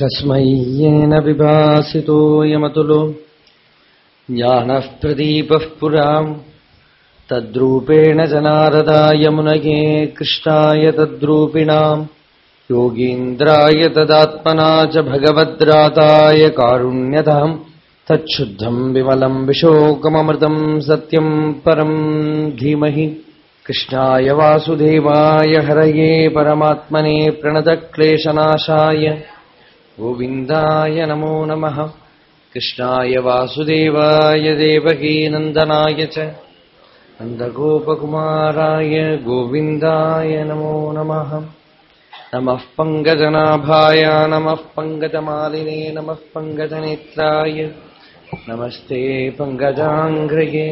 कस्मै येन विभासितोऽयमतुलो ज्ञानः प्रदीपः पुराम् तद्रूपेण जनारदाय मुनये कृष्णाय तद्रूपिणाम् योगीन्द्राय तदात्मना च भगवद्राताय कारुण्यताम् तच्छुद्धम् विमलम् विशोकममृतम् सत्यम् परम् धीमहि कृष्णाय वासुदेवाय हरये परमात्मने प्रणतक्लेशनाशाय गोविन्दाय नमो नमः कृष्णाय वासुदेवाय देवकीनन्दनाय च नन्दगोपकुमाराय गोविन्दाय नमो नमः नमः पङ्कजनाभाय नमः पङ्कजमालिने नमः पङ्कजनेत्राय नमस्ते पङ्कजाङ्घ्रये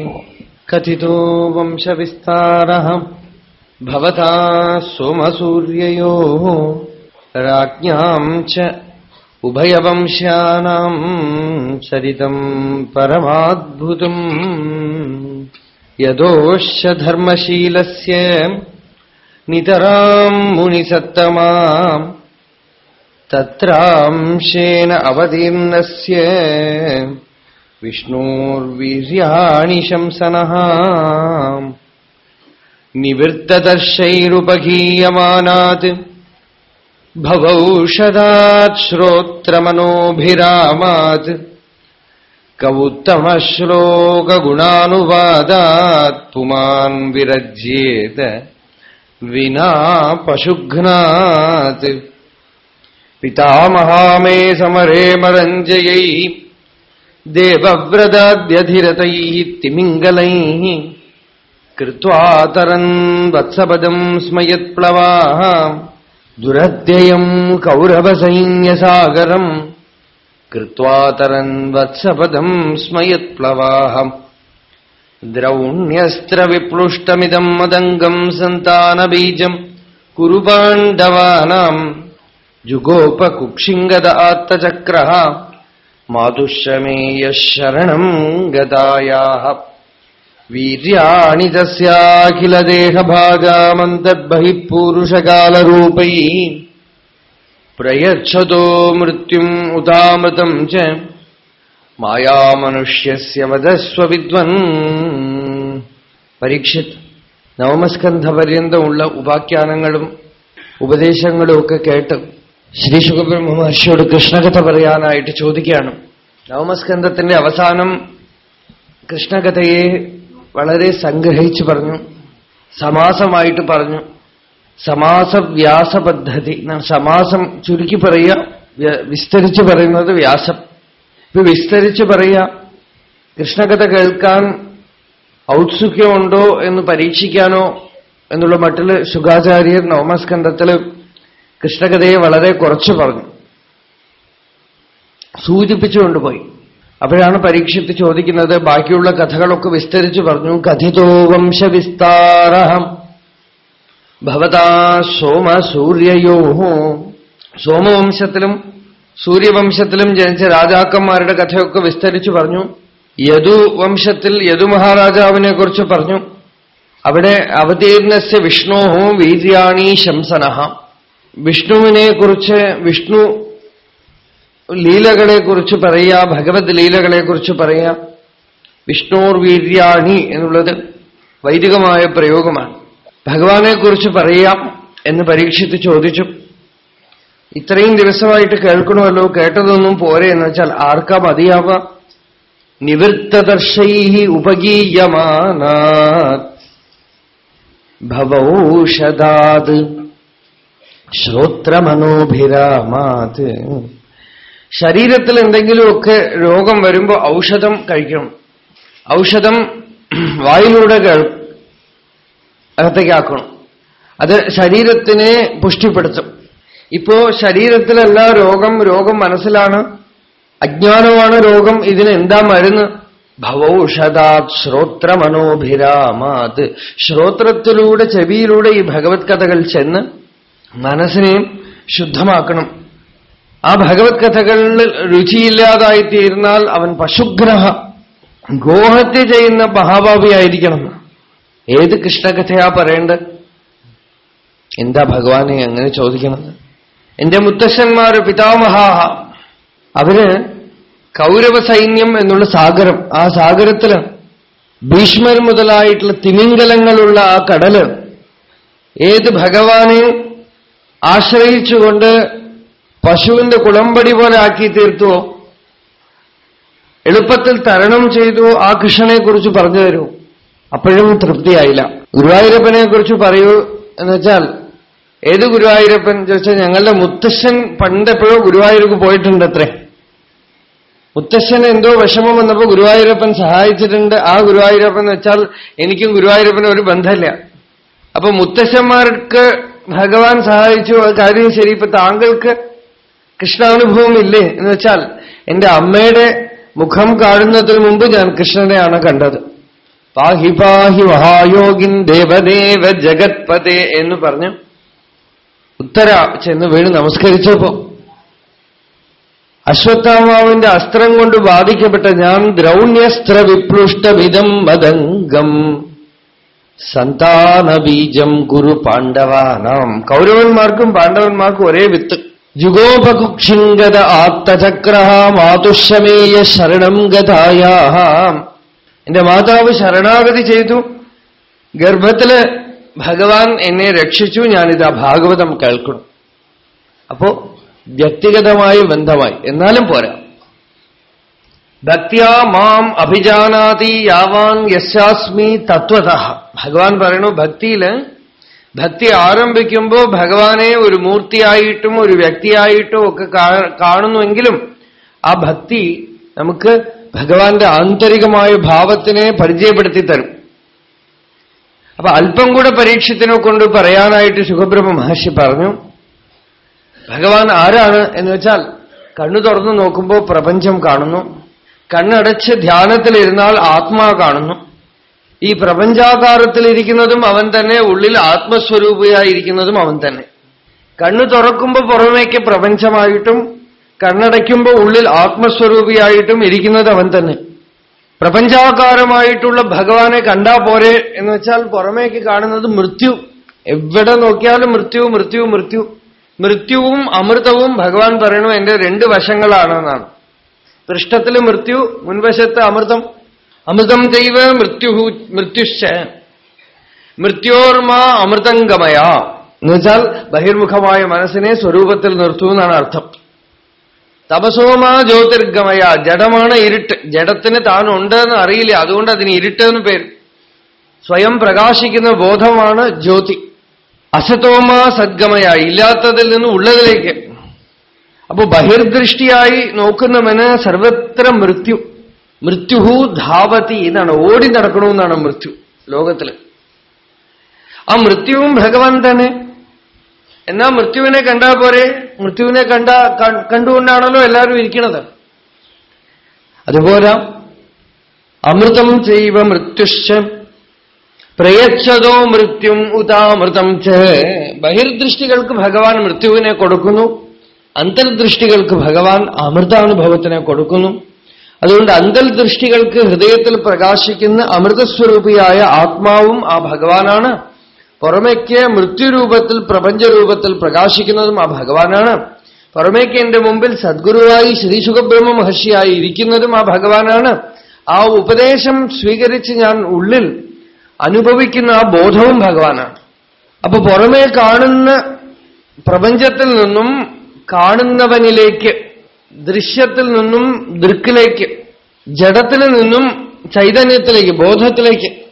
कथितो वंशविस्तारः भवता सोमसूर्ययोः राज्ञाम् च उभयवंश्यानाम् चरितम् परमाद्भुतम् यदोश्च धर्मशीलस्य नितराम् मुनिसत्तमाम् तत्रांशेन अवतीर्णस्य विष्णोर्वीर्याणि शंसनः निवृत्तदर्शैरुपगीयमानात् भवौषधात् श्रोत्रमनोभिरामात् कवुत्तमश्लोकगुणानुवादात् पुमान् विरज्येत विना पशुघ्नात् पितामहा मे समरे मरञ्जयै देवव्रताद्यधिरतैः तिमिङ्गलैः कृत्वा तरन् वत्सपदम् स्मयत्प्लवाः ദുരത്യയം കൗരവസൈന്യസാഗരം കൃത്വാതരൻ വത്സപദം സ്മയത്പ്ലവാഹം ദ്രൗണ്യസ്ത്രവിപ്ലുഷ്ടമിതം മദംഗം സന്താനബീജം കുരുപാണ്ഡവാനാം ജുഗോപകുക്ഷിംഗത ആത്തചക്ര മാതുശ്രമേയ ശരണം ഗതായാഹ വീര്യാണി തസ്യാഖിലദേഹഭാഗാമന്തർബി പൂരുഷകാലരൂപൈ പ്രയച്ഛതോ മൃത്യും ഉദാമൃതം ച മായാമനുഷ്യസ്യ പരീക്ഷിത് നവമസ്കന്ധപര്യന്തമുള്ള ഉപാഖ്യാനങ്ങളും ഉപദേശങ്ങളും ഒക്കെ കേട്ട് ശ്രീ ശുഖബ്രഹ്മ മഹർഷിയോട് കൃഷ്ണകഥ പറയാനായിട്ട് ചോദിക്കുകയാണ്. നവമസ്കന്ധത്തിന്റെ അവസാനം കൃഷ്ണകഥയെ വളരെ സംഗ്രഹിച്ചു പറഞ്ഞു. സമാസമായിട്ട് പറഞ്ഞു. സമാസ സമാസവ്യാസ പദ്ധതി സമാസം ചുരുക്കി പറയുക വിസ്തരിച്ചു പറയുന്നത് വ്യാസം. ഇപ്പൊ വിസ്തരിച്ച് പറയുക കൃഷ്ണകഥ കേൾക്കാൻ ഔത്സുക്യമുണ്ടോ എന്ന് പരീക്ഷിക്കാനോ എന്നുള്ള മട്ടിൽ ശുഖാചാര്യർ നവമസ്കന്ധത്തിൽ കൃഷ്ണകഥയെ വളരെ കുറച്ച് പറഞ്ഞു. സൂചിപ്പിച്ചുകൊണ്ടുപോയി അപ്പോഴാണ് പരീക്ഷിത്ത് ചോദിക്കുന്നത് ബാക്കിയുള്ള കഥകളൊക്കെ വിസ്തരിച്ചു പറഞ്ഞു കഥിതോ വംശവിസ്താരഹം ഭവതാ സോമ സൂര്യയോ സോമവംശത്തിലും സൂര്യവംശത്തിലും ജനിച്ച രാജാക്കന്മാരുടെ കഥയൊക്കെ വിസ്തരിച്ചു പറഞ്ഞു. യദു വംശത്തിൽ യദു മഹാരാജാവിനെ കുറിച്ച് പറഞ്ഞു. അവിടെ അവതീർണസ്യ വിഷ്ണോഹോ വീര്യാണി ശംസനഹ വിഷ്ണുവിനെ കുറിച്ച് വിഷ്ണു ലീലകളെക്കുറിച്ച് പറയുക ഭഗവത് ലീലകളെക്കുറിച്ച് പറയുക വിഷ്ണോർ വീര്യാണി എന്നുള്ളത് വൈദികമായ പ്രയോഗമാണ്. ഭഗവാനെക്കുറിച്ച് പറയാം എന്ന് പരീക്ഷിച്ച് ചോദിച്ചു. ഇത്രയും ദിവസമായിട്ട് കേൾക്കണമല്ലോ കേട്ടതൊന്നും പോരെ എന്ന് വെച്ചാൽ ആർക്കാ മതിയാവുക? നിവൃത്തദർശൈ ഉപഗീയമാനാത് ഭവൌഷദാത് ശ്രോത്രമനോഭിരാമാത് ശരീരത്തിൽ എന്തെങ്കിലുമൊക്കെ രോഗം വരുമ്പോൾ ഔഷധം കഴിക്കണം. ഔഷധം വായിലൂടെ അകത്തേക്കാക്കണം. അത് ശരീരത്തിനെ പുഷ്ടിപ്പെടുത്തും. ഇപ്പോ ശരീരത്തിലല്ല രോഗം രോഗം മനസ്സിലാണ്. അജ്ഞാനമാണ് രോഗം. ഇതിന് എന്താ മരുന്ന്? ഭവൌഷധാത് ശ്രോത്രമനോഭിരാമാത്. ശ്രോത്രത്തിലൂടെ ചെവിയിലൂടെ ഈ ഭഗവത് കഥകൾ ചെന്ന് മനസ്സിനെയും ശുദ്ധമാക്കണം. ആ ഭഗവത് കഥകളിൽ രുചിയില്ലാതായിത്തീരുന്നാൽ അവൻ പശുഗ്രഹ ഗോഹത്യ ചെയ്യുന്ന മഹാഭാവിയായിരിക്കണം. ഏത് കൃഷ്ണകഥയാ പറയേണ്ടത്? എന്താ ഭഗവാനെ അങ്ങനെ ചോദിക്കണത്? എന്റെ മുത്തശ്ശന്മാർ പിതാമഹാഹ അവർ കൗരവ സൈന്യം എന്നുള്ള സാഗരം ആ സാഗരത്തിൽ ഭീഷ്മർ മുതലായിട്ടുള്ള തിമിംഗലങ്ങളുള്ള ആ കടൽ ഏത് ഭഗവാനെ ആശ്രയിച്ചുകൊണ്ട് പശുവിന്റെ കുളമ്പടി പോലെ ആക്കി തീർത്തുവോ? എളുപ്പത്തിൽ തരണം ചെയ്തു ആ കൃഷ്ണനെക്കുറിച്ച് പറഞ്ഞു തരൂ. അപ്പോഴും തൃപ്തിയായില്ല. ഗുരുവായൂരപ്പനെക്കുറിച്ച് പറയൂ എന്ന് വെച്ചാൽ ഏത് ഗുരുവായൂരപ്പൻ ചോദിച്ചാൽ ഞങ്ങളുടെ മുത്തശ്ശൻ പണ്ടെപ്പോഴോ ഗുരുവായൂർക്ക് പോയിട്ടുണ്ട് അത്രേ മുത്തശ്ശൻ എന്തോ വിഷമം വന്നപ്പോ ഗുരുവായൂരപ്പൻ സഹായിച്ചിട്ടുണ്ട്. ആ ഗുരുവായൂരപ്പൻ എന്ന് വെച്ചാൽ എനിക്കും ഗുരുവായൂരപ്പനും ഒരു ബന്ധമില്ല. അപ്പൊ മുത്തശ്ശന്മാർക്ക് ഭഗവാൻ സഹായിച്ചു കാര്യം ശരി. ഇപ്പൊ താങ്കൾക്ക് കൃഷ്ണാനുഭവം ഇല്ലേ എന്ന് വെച്ചാൽ എന്റെ അമ്മയുടെ മുഖം കാണുന്നതിന് മുമ്പ് ഞാൻ കൃഷ്ണനെയാണ് കണ്ടത്. പാഹി പാഹി മഹായോഗിൻ ദേവദേവ ജഗത്പതേ എന്ന് പറഞ്ഞു ഉത്തര ചെന്ന് വീണ് നമസ്കരിച്ചപ്പോ അശ്വത്ഥാമാവിന്റെ അസ്ത്രം കൊണ്ട് ബാധിക്കപ്പെട്ട ഞാൻ ദ്രൗണ്യസ്ത്ര വിപ്ലുഷ്ടമിതം മദംഗം സന്താനബീജം ഗുരു പാണ്ഡവാനാം. കൗരവന്മാർക്കും പാണ്ഡവന്മാർക്കും ഒരേ വിത്ത് ജുഗോപകുക്ഷിംഗത ആത്തചക്ര മാതുഷമേയ ശരണം ഗതായാഹ എന്റെ മാതാവ് ശരണാഗതി ചെയ്തു. ഗർഭത്തിൽ ഭഗവാൻ എന്നെ രക്ഷിച്ചു. ഞാനിതാ ഭാഗവതം കേൾക്കണം അപ്പോ വ്യക്തിഗതമായ ബന്ധമായി. എന്നാലും പോരാ. ഭക്തിയാ മാം അഭിജാനാതി യാവാൻ യശാസ്മി തത്വത. ഭഗവാൻ പറയണു ഭക്തിയിൽ ഭക്തി ആരംഭിക്കുമ്പോൾ ഭഗവാനെ ഒരു മൂർത്തിയായിട്ടും ഒരു വ്യക്തിയായിട്ടും ഒക്കെ കാണുന്നുവെങ്കിലും ആ ഭക്തി നമുക്ക് ഭഗവാന്റെ ആന്തരികമായ ഭാവത്തിനെ പരിചയപ്പെടുത്തി തരും. അപ്പൊ അല്പം കൂടെ പരീക്ഷത്തിനെ കൊണ്ട് പറയാനായിട്ട് സുഖബ്രഹ്മ മഹർഷി പറഞ്ഞു ഭഗവാൻ ആരാണ് എന്ന് വെച്ചാൽ കണ്ണു തുറന്നു നോക്കുമ്പോൾ പ്രപഞ്ചം കാണുന്നു കണ്ണടച്ച് ധ്യാനത്തിലിരുന്നാൽ ആത്മാ കാണുന്നു ഈ പ്രപഞ്ചാകാരത്തിലിരിക്കുന്നതും അവൻ തന്നെ ഉള്ളിൽ ആത്മസ്വരൂപിയായിരിക്കുന്നതും അവൻ തന്നെ. കണ്ണു തുറക്കുമ്പോൾ പുറമേക്ക് പ്രപഞ്ചമായിട്ടും കണ്ണടയ്ക്കുമ്പോൾ ഉള്ളിൽ ആത്മസ്വരൂപിയായിട്ടും ഇരിക്കുന്നത് അവൻ തന്നെ. പ്രപഞ്ചാകാരമായിട്ടുള്ള ഭഗവാനെ കണ്ടാ പോരെ എന്ന് വെച്ചാൽ പുറമേക്ക് കാണുന്നത് മൃത്യു. എവിടെ നോക്കിയാലും മൃത്യു മൃത്യു മൃത്യു. മൃത്യുവും അമൃതവും ഭഗവാൻ പറയണു എന്റെ രണ്ട് വശങ്ങളാണെന്നാണ്. പൃഷ്ഠത്തിൽ മൃത്യു മുൻവശത്ത് അമൃതം. അമൃതം ദൈവ മൃത്യു മൃത്യുശ്ച. മൃത്യോർമ അമൃതംഗമയ. എന്നുവെച്ചാൽ ബഹിർമുഖമായ മനസ്സിനെ സ്വരൂപത്തിൽ നിർത്തൂ എന്നാണ് അർത്ഥം. തപസോമാ ജ്യോതിർഗമയ. ജഡമാണ് ഇരുട്ട്. ജഡത്തിന് താനുണ്ട് എന്ന് അറിയില്ല. അതുകൊണ്ട് അതിന് ഇരുട്ട് എന്ന് പേര്. സ്വയം പ്രകാശിക്കുന്ന ബോധമാണ് ജ്യോതി. അസതോമാ സദ്ഗമയ. ഇല്ലാത്തതിൽ നിന്ന് ഉള്ളതിലേക്ക്. അപ്പോ ബഹിർദൃഷ്ടിയായി നോക്കുന്നവന് സർവത്ര മൃത്യു. മൃത്യുഹു ധാവതി എന്നാണ്. ഓടി നടക്കണമെന്നാണ് മൃത്യു ലോകത്തിൽ ആ മൃത്യുവും ഭഗവാൻ എന്നാ മൃത്യുവിനെ കണ്ടാ പോരെ? മൃത്യുവിനെ കണ്ട കണ്ടുകൊണ്ടാണല്ലോ എല്ലാവരും ഇരിക്കുന്നത് അതുപോലെ അമൃതം ചെയ്വ മൃത്യുശ്ച. പ്രയച്ഛതോ മൃത്യും ഉതാമൃതം ച. ബഹിർദൃഷ്ടികൾക്ക് ഭഗവാൻ മൃത്യുവിനെ കൊടുക്കുന്നു. അന്തർദൃഷ്ടികൾക്ക് ഭഗവാൻ അമൃതാനുഭവത്തിനെ കൊടുക്കുന്നു. അതുകൊണ്ട് അന്തർദൃഷ്ടികൾക്ക് ഹൃദയത്തിൽ പ്രകാശിക്കുന്ന അമൃതസ്വരൂപിയായ ആത്മാവും ആ ഭഗവാനാണ്. പുറമേക്ക് മൃത്യുരൂപത്തിൽ പ്രപഞ്ചരൂപത്തിൽ പ്രകാശിക്കുന്നതും ആ ഭഗവാനാണ്. പുറമേക്ക് എന്റെ മുമ്പിൽ സദ്ഗുരുവായി ശ്രീ സുഖബ്രഹ്മ മഹർഷിയായി ഇരിക്കുന്നതും ആ ഭഗവാനാണ്. ആ ഉപദേശം സ്വീകരിച്ച് ഞാൻ ഉള്ളിൽ അനുഭവിക്കുന്ന ആ ബോധവും ഭഗവാനാണ്. അപ്പൊ പുറമേ കാണുന്ന പ്രപഞ്ചത്തിൽ നിന്നും കാണുന്നവനിലേക്ക് ദൃശ്യത്തിൽ നിന്നും ദൃക്കിലേക്ക് ജഡത്തിൽ നിന്നും ചൈതന്യത്തിലേക്ക് ബോധത്തിലേക്ക്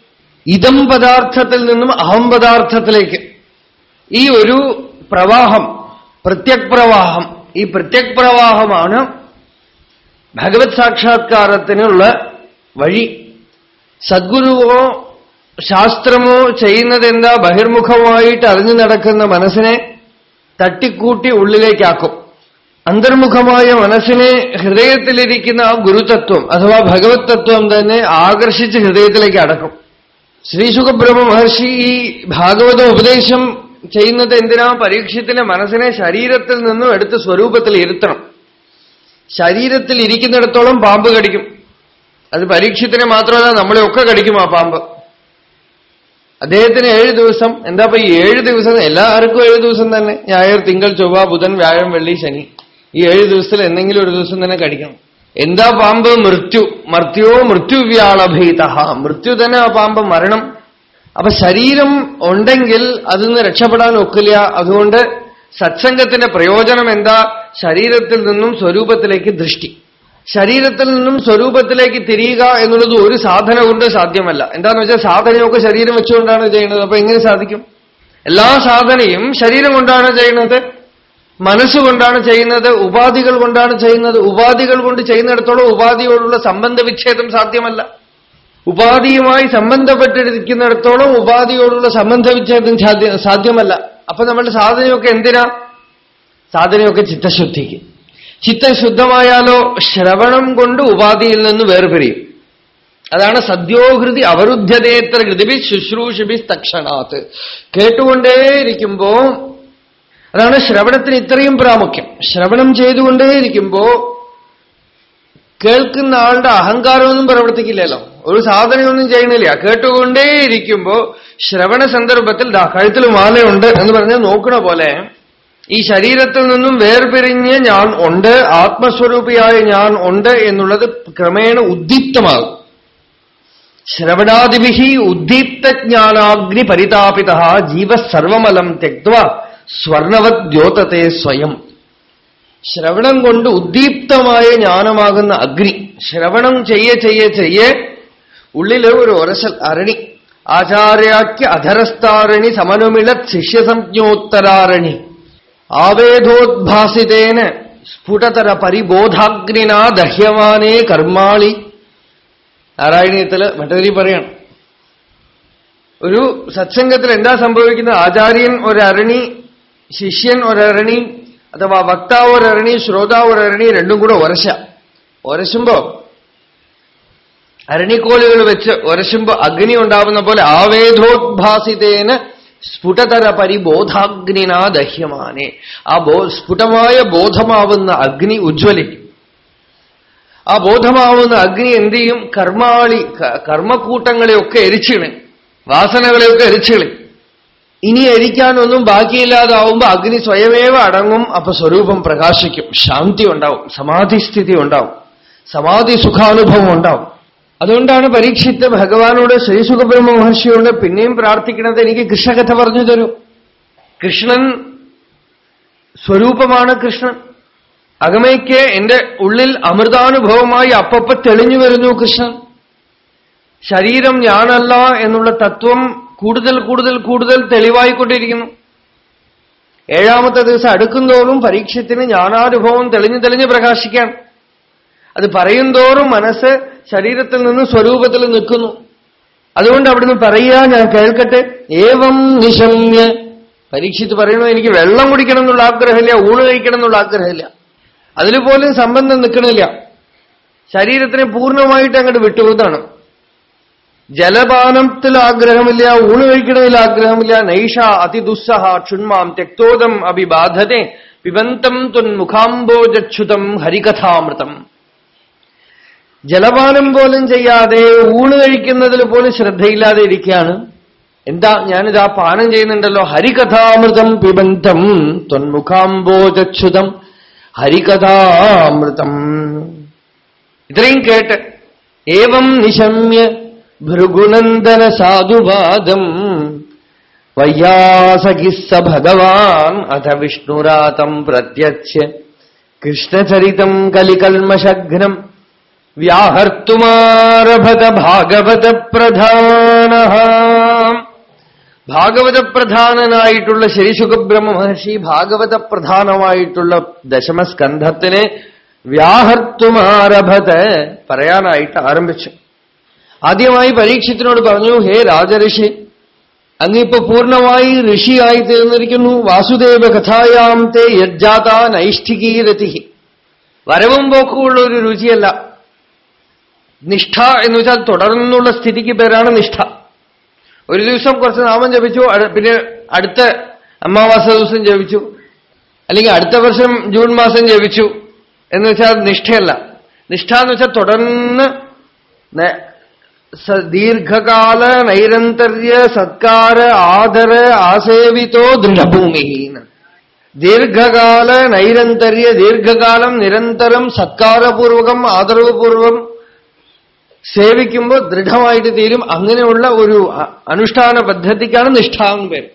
ഇതം പദാർത്ഥത്തിൽ നിന്നും അഹം പദാർത്ഥത്തിലേക്ക്. ഈ ഒരു പ്രവാഹം പ്രത്യക് പ്രവാഹം ഈ പ്രത്യക് പ്രവാഹമാണ് ഭഗവത് സാക്ഷാത്കാരത്തിനുള്ള വഴി. സദ്ഗുരുവോ ശാസ്ത്രമോ ചെയ്യുന്നത് എന്താ ബഹിർമുഖമായിട്ട് അറിഞ്ഞു നടക്കുന്ന മനസ്സിനെ തട്ടിക്കൂട്ടി ഉള്ളിലേക്കാക്കും. അന്തർമുഖമായ മനസ്സിനെ ഹൃദയത്തിലിരിക്കുന്ന ആ ഗുരുതത്വം അഥവാ ഭഗവത് തത്വം തന്നെ ആകർഷിച്ച് ഹൃദയത്തിലേക്ക് അടക്കും. ശ്രീ സുഖബ്രഹ്മ മഹർഷി ഈ ഭാഗവത ഉപദേശം ചെയ്യുന്നത് എന്തിനാ? പരീക്ഷത്തിന്റെ മനസ്സിനെ ശരീരത്തിൽ നിന്നും എടുത്ത് സ്വരൂപത്തിൽ ഇരുത്തണം. ശരീരത്തിൽ ഇരിക്കുന്നിടത്തോളം പാമ്പ് കടിക്കും. അത് പരീക്ഷത്തിനെ മാത്രമല്ല നമ്മളെയൊക്കെ കടിക്കും ആ പാമ്പ്. അദ്ദേഹത്തിന് ഏഴ് ദിവസം എന്താ ഈ ഏഴ് ദിവസം എല്ലാവർക്കും ഏഴ് ദിവസം തന്നെ. ഞായർ തിങ്കൾ ചൊവ്വ ബുധൻ വ്യാഴം വെള്ളി ശനി. ഈ ഏഴ് ദിവസത്തിൽ എന്തെങ്കിലും ഒരു ദിവസം തന്നെ കഴിക്കണം. എന്താ പാമ്പ്? മൃത്യു. മർത്യോ മൃത്യുവ്യാളഭീത മൃത്യു തന്നെ ആ പാമ്പ് മരണം. അപ്പൊ ശരീരം ഉണ്ടെങ്കിൽ അതിൽ നിന്ന് രക്ഷപ്പെടാൻ ഒക്കില്ല. അതുകൊണ്ട് സത്സംഗത്തിന്റെ പ്രയോജനം എന്താ? ശരീരത്തിൽ നിന്നും സ്വരൂപത്തിലേക്ക് ദൃഷ്ടി. ശരീരത്തിൽ നിന്നും സ്വരൂപത്തിലേക്ക് തിരിയുക എന്നുള്ളത് ഒരു സാധന കൊണ്ട് സാധ്യമല്ല. എന്താന്ന് വെച്ചാൽ സാധനയൊക്കെ ശരീരം വെച്ചുകൊണ്ടാണ് ചെയ്യുന്നത്. അപ്പൊ എങ്ങനെ സാധിക്കും? എല്ലാ സാധനയും ശരീരം കൊണ്ടാണ് ചെയ്യുന്നത്. മനസ്സുകൊണ്ടാണ് ചെയ്യുന്നത് ഉപാധികൾ കൊണ്ടാണ് ചെയ്യുന്നത്. ഉപാധികൾ കൊണ്ട് ചെയ്യുന്നിടത്തോളം ഉപാധിയോടുള്ള സംബന്ധ വിച്ഛേദം സാധ്യമല്ല. ഉപാധിയുമായി സംബന്ധപ്പെട്ടിരിക്കുന്നിടത്തോളം ഉപാധിയോടുള്ള സംബന്ധ വിച്ഛേദം സാധ്യമല്ല. അപ്പൊ നമ്മുടെ സാധനയൊക്കെ എന്തിനാ? സാധനയൊക്കെ ചിത്തശുദ്ധിക്ക്. ചിത്തം ശുദ്ധമായാലോ ശ്രവണം കൊണ്ട് ഉപാധിയിൽ നിന്ന് വേർപിരിയും. അതാണ് സദ്യോഹൃതി അവരുദ്ധ്യതേത്ര കൃതിബി ശുശ്രൂഷിബി തക്ഷണാത്ത് കേട്ടുകൊണ്ടേയിരിക്കുമ്പോ അതാണ് ശ്രവണത്തിന് ഇത്രയും പ്രാമുഖ്യം. ശ്രവണം ചെയ്തുകൊണ്ടേയിരിക്കുമ്പോ കേൾക്കുന്ന ആളുടെ അഹങ്കാരമൊന്നും പ്രവർത്തിക്കില്ലല്ലോ. ഒരു സാധനയൊന്നും ചെയ്യണില്ല കേട്ടുകൊണ്ടേയിരിക്കുമ്പോ ശ്രവണ സന്ദർഭത്തിൽ കഴുത്തിൽ മാലയുണ്ട് എന്ന് പറഞ്ഞ് നോക്കണ പോലെ ഈ ശരീരത്തിൽ നിന്നും വേർപിരിഞ്ഞ് ഞാൻ ഉണ്ട് ആത്മസ്വരൂപിയായ ഞാൻ ഉണ്ട് എന്നുള്ളത് ക്രമേണ ഉദ്ദീപ്തമാകും. ശ്രവണാദിഭി ഉദ്ദീപ്തജ്ഞാനാഗ്നി പരിതാപിത ജീവ സർവമലം സ്വർണവത് ദ്യോതത്തെ സ്വയം. ശ്രവണം കൊണ്ട് ഉദ്ദീപ്തമായ ജ്ഞാനമാകുന്ന അഗ്നി. ശ്രവണം ചെയ്യ ചെയ്യ ചെയ്യേ ഉള്ളിൽ ഒരു ഒരസൽ അരണി. ആചാര്യാഖ്യ അധരസ്ഥാരണി സമനുമിളത് ശിഷ്യസംജ്ഞോത്തരാരണി. ആവേദോദ്ഭാസിതേന സ്ഫുടതര പരിബോധാഗ്നിനാ ദഹ്യമാനേ കർമാളി. നാരായണീയത്തിൽ മറ്റൊരു പറയണം. ഒരു സത്സംഗത്തിൽ എന്താ സംഭവിക്കുന്നത്? ആചാര്യൻ ഒരരണി ശിഷ്യൻ ഒരരണി അഥവാ വക്താവ് ഒരരണി ശ്രോതാവ് ഒരരണി രണ്ടും കൂടെ ഒരശ. ഒരശുമ്പോ അരണിക്കോലുകൾ വെച്ച് ഒരശുമ്പോ അഗ്നി ഉണ്ടാവുന്ന പോലെ ആവേദോദ്ഭാസിതേന സ്ഫുടതര പരിബോധാഗ്നിനാ ദഹ്യമാനെ ആ ബോ സ്ഫുടമായ ബോധമാവുന്ന അഗ്നി ഉജ്ജ്വലിക്കും. ആ ബോധമാവുന്ന അഗ്നി എന്ത് ചെയ്യും? കർമാളി കർമ്മക്കൂട്ടങ്ങളെയൊക്കെ എരിച്ചിടും വാസനകളെയൊക്കെ എരിച്ചിടും ഇനി എരിക്കാനൊന്നും ബാക്കിയില്ലാതാവുമ്പോ അഗ്നി സ്വയമേവ അടങ്ങും അപ്പൊ സ്വരൂപം പ്രകാശിക്കും. ശാന്തി ഉണ്ടാവും സമാധിസ്ഥിതി ഉണ്ടാവും സമാധി സുഖാനുഭവം ഉണ്ടാവും. അതുകൊണ്ടാണ് പരീക്ഷിത്ത് ഭഗവാനോട് ശ്രീസുഖബ്രഹ്മ മഹർഷിയോട് പിന്നെയും പ്രാർത്ഥിക്കുന്നത് എനിക്ക് കൃഷ്ണകഥ പറഞ്ഞു തരൂ. കൃഷ്ണൻ സ്വരൂപമാണ് കൃഷ്ണൻ. അകമയ്ക്ക് എന്റെ ഉള്ളിൽ അമൃതാനുഭവമായി അപ്പപ്പ തെളിഞ്ഞു വരുന്നു കൃഷ്ണൻ. ശരീരം ഞാനല്ല എന്നുള്ള തത്വം കൂടുതൽ കൂടുതൽ കൂടുതൽ തെളിവായിക്കൊണ്ടിരിക്കുന്നു. ഏഴാമത്തെ ദിവസം അടുക്കുന്തോറും പരീക്ഷത്തിന് ജ്ഞാനാനുഭവം തെളിഞ്ഞു തെളിഞ്ഞ് പ്രകാശിക്കാൻ. അത് പറയുന്തോറും മനസ്സ് ശരീരത്തിൽ നിന്ന് സ്വരൂപത്തിൽ നിൽക്കുന്നു. അതുകൊണ്ട് അവിടുന്ന് പറയുക ഞാൻ കേൾക്കട്ടെ. ഏവം നിശമ്യ. പരീക്ഷിച്ച് പറയണോ എനിക്ക് വെള്ളം കുടിക്കണം എന്നുള്ള ആഗ്രഹമില്ല ഊണ് കഴിക്കണം എന്നുള്ള ആഗ്രഹമില്ല. അതിൽ പോലും സംബന്ധം നിൽക്കണില്ല. ശരീരത്തിനെ പൂർണമായിട്ട് അങ്ങോട്ട് വിട്ടുകൊണ്ടാണ് ജലപാനത്തിൽ ആഗ്രഹമില്ല ഊണ് കഴിക്കണതിൽ ആഗ്രഹമില്ല നൈഷ അതിദുസ്സഹ ക്ഷുണ്മാം തെക്തോദം അഭിബാധതെ പിബന്തം തൊന്മുഖാംബോജക്ഷുതം ഹരികഥാമൃതം. ജലപാനം പോലും ചെയ്യാതെ ഊണ് കഴിക്കുന്നതിൽ പോലും ശ്രദ്ധയില്ലാതെ ഇരിക്കുകയാണ്. എന്താ ഞാനിതാ പാനം ചെയ്യുന്നുണ്ടല്ലോ? ഹരികഥാമൃതം പിബന്തം തൊന്മുഖാംബോജക്ഷുതം ഹരികഥാമൃതം. ഇത്രയും കേട്ട് ഏവം നിശമ്യ ഭൃഗുനന്ദന സാധുവാദം. വയ്യാസഖിസ്സ ഭഗവാൻ അഥ വിഷ്ണുരാതം പ്രത്യക്ഷ കൃഷ്ണചരിതം കലികൽമശഘ്നം വ്യാഹർത്തുമാരഭത ഭാഗവത പ്രധാന ഭാഗവത പ്രധാനനായിട്ടുള്ള ശരിശുഖബ്രഹ്മ മഹർഷി ഭാഗവത പ്രധാനമായിട്ടുള്ള ദശമസ്കന്ധത്തിനെ വ്യാഹർത്തുമാരഭത പറയാനായിട്ട് ആരംഭിച്ചു. ആദ്യമായി പരീക്ഷത്തിനോട് പറഞ്ഞു ഹേ രാജഋഷി അങ്ങിപ്പോ പൂർണമായി ഋഷിയായി തീർന്നിരിക്കുന്നു. വാസുദേവ കഥായാം തേ യജ്ജാത നൈഷ്ഠികീരതി വരവും പോക്കുമുള്ള ഒരു രുചിയല്ല. നിഷ്ഠ എന്ന് വെച്ചാൽ തുടർന്നുള്ള സ്ഥിതിക്ക് പേരാണ് നിഷ്ഠ. ഒരു ദിവസം കുറച്ച് നാമം ജപിച്ചു പിന്നെ അടുത്ത അമാവാസ ദിവസം ജപിച്ചു അല്ലെങ്കിൽ അടുത്ത വർഷം ജൂൺ മാസം ജപിച്ചു എന്ന് വെച്ചാൽ നിഷ്ഠയല്ല. നിഷ്ഠ എന്ന് വെച്ചാൽ തുടർന്ന് ദീർഘകാല നൈരന്തര്യ സത്കാര ആദര ആസേവിതോ ദൃഢഭൂമി ദീർഘകാല നൈരന്തര്യ ദീർഘകാലം നിരന്തരം സത്കാരപൂർവകം ആദരവപൂർവം സേവിക്കുമ്പോൾ ദൃഢമായിട്ട് തീരും. അങ്ങനെയുള്ള ഒരു അനുഷ്ഠാന പദ്ധതിക്കാണ് നിഷ്ഠാന്ന് പേര്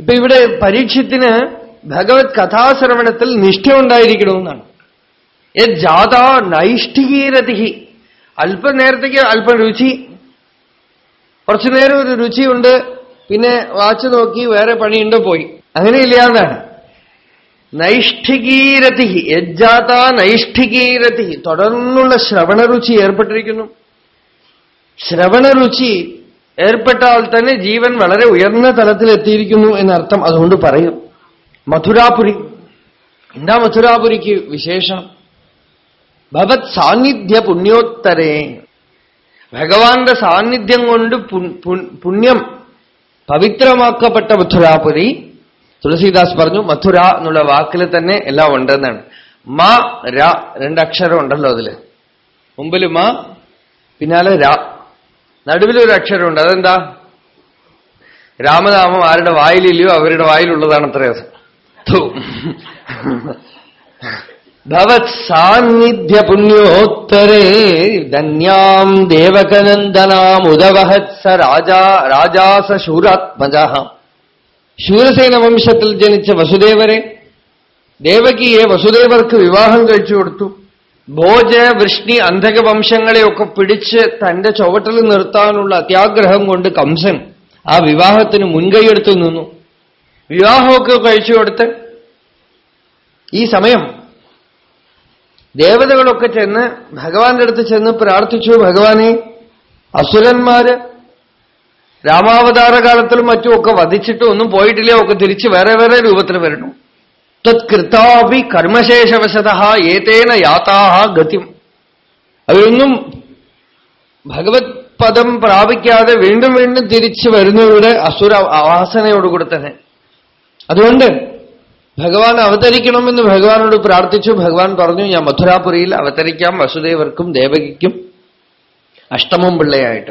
ഇപ്പൊ ഇവിടെ പരീക്ഷത്തിന് ഭഗവത് കഥാശ്രവണത്തിൽ നിഷ്ഠ ഉണ്ടായിരിക്കണമെന്നാണ് ജാതാ നൈഷ്ഠികീരതി അല്പനേരത്തേക്ക് അല്പം രുചി. കുറച്ചു നേരം ഒരു രുചിയുണ്ട്. പിന്നെ വാച്ച് നോക്കി വേറെ പണിയുണ്ടോ പോയി. അങ്ങനെയില്ലാന്നാണ് നൈഷ്ഠികീരതി യജ്ജാത നൈഷ്ഠികീരതി തുടർന്നുള്ള ശ്രവണരുചി ഏർപ്പെട്ടിരിക്കുന്നു. ശ്രവണരുചി ഏർപ്പെട്ടാൽ തന്നെ ജീവൻ വളരെ ഉയർന്ന തലത്തിലെത്തിയിരിക്കുന്നു എന്നർത്ഥം അതുകൊണ്ട് പറയും. മധുരാപുരി എന്താ മധുരാപുരിക്ക് വിശേഷണം ഭവത് സാന്നിധ്യ പുണ്യോത്തരേ. ഭഗവാന്റെ സാന്നിധ്യം കൊണ്ട് പുണ്യം പവിത്രമാക്കപ്പെട്ട മഥുരാപുരി തുളസീദാസ് പറഞ്ഞു മഥുര എന്നുള്ള വാക്കിൽ തന്നെ എല്ലാം ഉണ്ടെന്നാണ്. മ ര രണ്ടക്ഷരം ഉണ്ടല്ലോ അതിൽ മുമ്പിൽ മ പിന്നാലെ ര. നടുവിലൊരു അക്ഷരമുണ്ട് അതെന്താ? രാമനാമം ആരുടെ വായിലില്ലയോ അവരുടെ വായിലുള്ളതാണ് അത്ര ഭവത് സാന്നിധ്യ പുണ്യോത്തരേ. ധന്യാം ദേവകനന്ദനാമുദവഹത് സ രാജാ രാജാസ ശൂരാത്മജ. ശൂരസേന വംശത്തിൽ ജനിച്ച വസുദേവരെ ദേവകിയെ വസുദേവർക്ക് വിവാഹം കഴിച്ചു കൊടുത്തു. ഭോജ വൃഷ്ണി അന്ധക വംശങ്ങളെയൊക്കെ പിടിച്ച് തന്റെ ചുവട്ടിൽ നിർത്താനുള്ള അത്യാഗ്രഹം കൊണ്ട് കംസൻ ആ വിവാഹത്തിന് മുൻകൈയെടുത്തു നിന്നു. വിവാഹമൊക്കെ കഴിച്ചു കൊടുത്ത് ഈ സമയം ദേവതകളൊക്കെ ചെന്ന് ഭഗവാന്റെ അടുത്ത് ചെന്ന് പ്രാർത്ഥിച്ചു ഭഗവാനെ അസുരന്മാര് രാമാവതാര കാലത്തിലും മറ്റുമൊക്കെ വധിച്ചിട്ട് ഒന്നും പോയിട്ടില്ല ഒക്കെ തിരിച്ച് വേറെ വേറെ രൂപത്തിൽ വരണം തത്കൃതാപി കർമ്മശേഷവശത ഏതേന യാതാഹ ഗതിം. അവരൊന്നും ഭഗവത് പദം പ്രാപിക്കാതെ വീണ്ടും വീണ്ടും തിരിച്ചു വരുന്നവരുടെ അസുര വാസനയോടുകൂടെ തന്നെ. അതുകൊണ്ട് ഭഗവാൻ അവതരിക്കണമെന്ന് ഭഗവാനോട് പ്രാർത്ഥിച്ചു. ഭഗവാൻ പറഞ്ഞു ഞാൻ മധുരാപുരിയിൽ അവതരിക്കാം വസുദേവർക്കും ദേവകിക്കും അഷ്ടമം പിള്ളയായിട്ട്.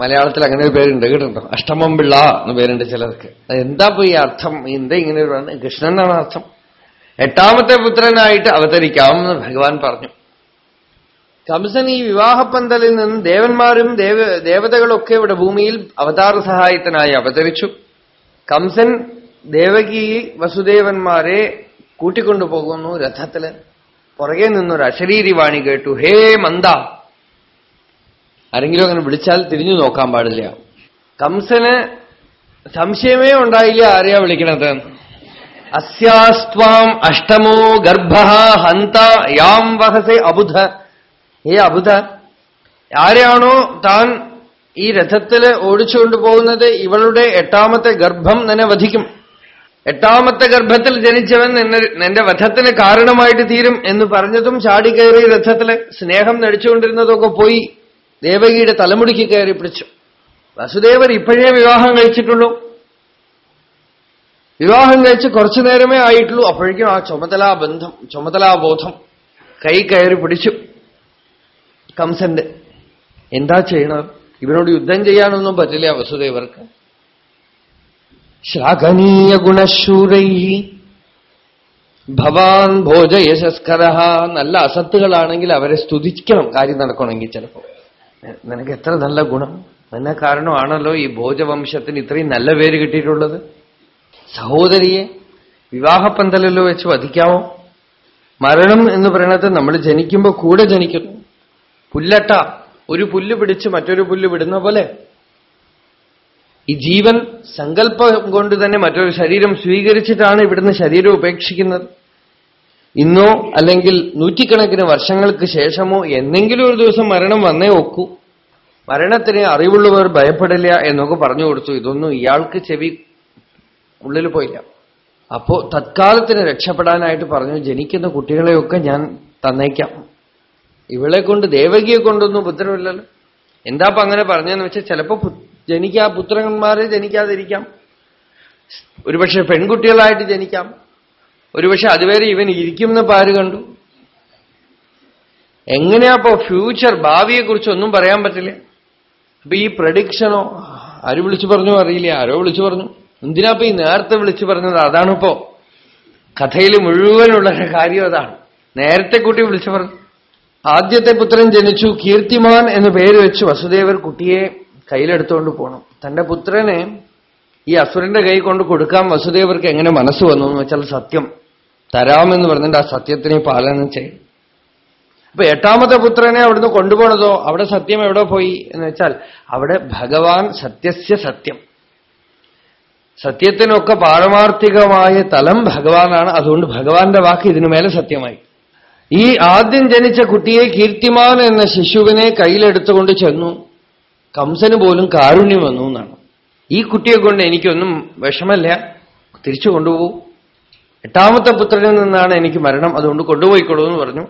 മലയാളത്തിൽ അങ്ങനെ ഒരു പേരുണ്ട് കേട്ടോ അഷ്ടമം പിള്ള എന്ന് പേരുണ്ട് ചിലർക്ക്. എന്താ പോയി അർത്ഥം? എന്താ ഇങ്ങനെ ഒരു കൃഷ്ണൻ അർത്ഥം? എട്ടാമത്തെ പുത്രനായിട്ട് അവതരിക്കാം എന്ന് ഭഗവാൻ പറഞ്ഞു. കംസൻ ഈ വിവാഹപ്പന്തലിൽ നിന്ന് ദേവന്മാരും ദേവ ദേവതകളൊക്കെ ഇവിടെ ഭൂമിയിൽ അവതാര സഹായത്തിനായി അവതരിച്ചു. കംസൻ ദേവകി വസുദേവന്മാരെ കൂട്ടിക്കൊണ്ടുപോകുന്നു രഥത്തിൽ. പുറകെ നിന്നൊരു അശരീരി വാണി കേട്ടു ഹേ മന്ദ! ആരെങ്കിലും അങ്ങനെ വിളിച്ചാൽ തിരിഞ്ഞു നോക്കാൻ പാടില്ല. കംസന് സംശയമേ ഉണ്ടായില്ല ആരെയാ വിളിക്കണത്? അസ്യാസ്വാം അഷ്ടമോ ഗർഭ ഹന്ത യാം വഹസെ അബുധ. ഹേ അബുധ ആരെയാണോ താൻ ഈ രഥത്തിൽ ഓടിച്ചുകൊണ്ടുപോകുന്നത് ഇവളുടെ എട്ടാമത്തെ ഗർഭം തന്നെ വധിക്കും. എട്ടാമത്തെ ഗർഭത്തിൽ ജനിച്ചവൻ നിന്റെ വധത്തിന് കാരണമായിട്ട് തീരും എന്ന് പറഞ്ഞതും ചാടി കയറി രഥത്തിൽ സ്നേഹം നടിച്ചുകൊണ്ടിരുന്നതൊക്കെ പോയി ദേവകിയുടെ തലമുടിക്ക് കയറി പിടിച്ചു. വസുദേവർ ഇപ്പോഴേ വിവാഹം കഴിച്ചിട്ടുള്ളൂ. വിവാഹം കഴിച്ച് കുറച്ചു നേരമേ ആയിട്ടുള്ളൂ. അപ്പോഴേക്കും ആ ചുമതലാ ബന്ധം ചുമതലാബോധം കൈ കയറി പിടിച്ചു. കംസന്റെ എന്താ ചെയ്യണം ഇവനോട് യുദ്ധം ചെയ്യാനൊന്നും പറ്റില്ല വസുദേവർക്ക്. ശ്ലാഘനീയ ഗുണശൂരൈ ഭവാൻ ഭോജയശസ്കര നല്ല അസത്തുകളാണെങ്കിൽ അവരെ സ്തുതിക്കണം. കാര്യം നടക്കണമെങ്കിൽ ചിലപ്പോ നിനക്ക് എത്ര നല്ല ഗുണം? എന്ന കാരണമാണല്ലോ ഈ ഭോജവംശത്തിന് ഇത്രയും നല്ല പേര് കിട്ടിയിട്ടുള്ളത്. സഹോദരിയെ വിവാഹപ്പന്തലിലോ വെച്ച് വധിക്കാമോ മരണം എന്ന് പറയണത് നമ്മൾ ജനിക്കുമ്പോൾ കൂടെ ജനിക്കുന്നു. പുല്ലട്ട ഒരു പുല്ല് പിടിച്ച് മറ്റൊരു പുല്ല് വിടുന്ന പോലെ ഈ ജീവൻ സങ്കല്പം കൊണ്ട് തന്നെ മറ്റൊരു ശരീരം സ്വീകരിച്ചിട്ടാണ് ഇവിടുന്ന് ശരീരം ഉപേക്ഷിക്കുന്നത്. ഇന്നോ അല്ലെങ്കിൽ നൂറ്റിക്കണക്കിന് വർഷങ്ങൾക്ക് ശേഷമോ എന്തെങ്കിലും ഒരു ദിവസം മരണം വന്നേ ഒക്കൂ. മരണത്തിന് അറിവുള്ളവർ ഭയപ്പെടില്ല എന്നൊക്കെ പറഞ്ഞു കൊടുത്തു. ഇതൊന്നും ഇയാൾക്ക് ചെവി ഉള്ളിൽ പോയില്ല. അപ്പോ തത്കാലത്തിന് രക്ഷപ്പെടാനായിട്ട് പറഞ്ഞു ജനിക്കുന്ന കുട്ടികളെയൊക്കെ ഞാൻ തന്നേക്കാം. ഇവളെ കൊണ്ട് ദേവകിയെ കൊണ്ടൊന്നും പുത്രമില്ലല്ലോ എന്താപ്പ അങ്ങനെ പറഞ്ഞെന്ന് വെച്ചാൽ ചിലപ്പോ ജനിക്കാ പുത്രന്മാരെ ജനിക്കാതിരിക്കാം. ഒരുപക്ഷെ പെൺകുട്ടികളായിട്ട് ജനിക്കാം. ഒരുപക്ഷെ അതുവരെ ഇവൻ ഇരിക്കുന്ന പാര് കണ്ടു. എങ്ങനെയാപ്പോ ഫ്യൂച്ചർ ഭാവിയെക്കുറിച്ചൊന്നും പറയാൻ പറ്റില്ല. അപ്പൊ ഈ പ്രഡിക്ഷനോ ആര് വിളിച്ചു പറഞ്ഞു അറിയില്ല ആരോ വിളിച്ചു പറഞ്ഞു. എന്തിനാപ്പ ഈ നേരത്തെ വിളിച്ചു പറഞ്ഞത്? അതാണിപ്പോ കഥയിൽ മുഴുവനുള്ള കാര്യം അതാണ്. നേരത്തെ കുട്ടി വിളിച്ചു പറഞ്ഞു. ആദ്യത്തെ പുത്രൻ ജനിച്ചു കീർത്തിമാൻ എന്ന് പേര് വെച്ച് വസുദേവർ കുട്ടിയെ. കയ്യിലെടുത്തുകൊണ്ട് പോകണം തന്റെ പുത്രനെ ഈ അസുരന്റെ കൈ കൊണ്ട് കൊടുക്കാൻ വസുദേവർക്ക് എങ്ങനെ മനസ്സ് വന്നു എന്ന് വെച്ചാൽ സത്യം. തരാമെന്ന് പറഞ്ഞിട്ട് ആ സത്യത്തിനെ പാലനം ചെയ്യും അപ്പൊ എട്ടാമത്തെ പുത്രനെ അവിടുന്ന് കൊണ്ടുപോണതോ അവിടെ സത്യം എവിടെ പോയി എന്ന് വെച്ചാൽ അവിടെ ഭഗവാൻ സത്യസ്യ സത്യം. സത്യത്തിനൊക്കെ പാരമാർത്ഥികമായ തലം ഭഗവാനാണ്. അതുകൊണ്ട് ഭഗവാന്റെ വാക്ക് ഇതിനു മേലെ സത്യമായി. ഈ ആദ്യം ജനിച്ച കുട്ടിയെ കീർത്തിമാൻ എന്ന ശിശുവിനെ കയ്യിലെടുത്തുകൊണ്ട് ചെന്നു. കംസന് പോലും കാരുണ്യം വന്നു എന്നാണ്. ഈ കുട്ടിയെ കൊണ്ട് എനിക്കൊന്നും വിഷമല്ല തിരിച്ചു കൊണ്ടുപോകൂ. എട്ടാമത്തെ പുത്രനിൽ നിന്നാണ് എനിക്ക് മരണം. അതുകൊണ്ട് കൊണ്ടുപോയിക്കൊള്ളൂ എന്ന് പറഞ്ഞു.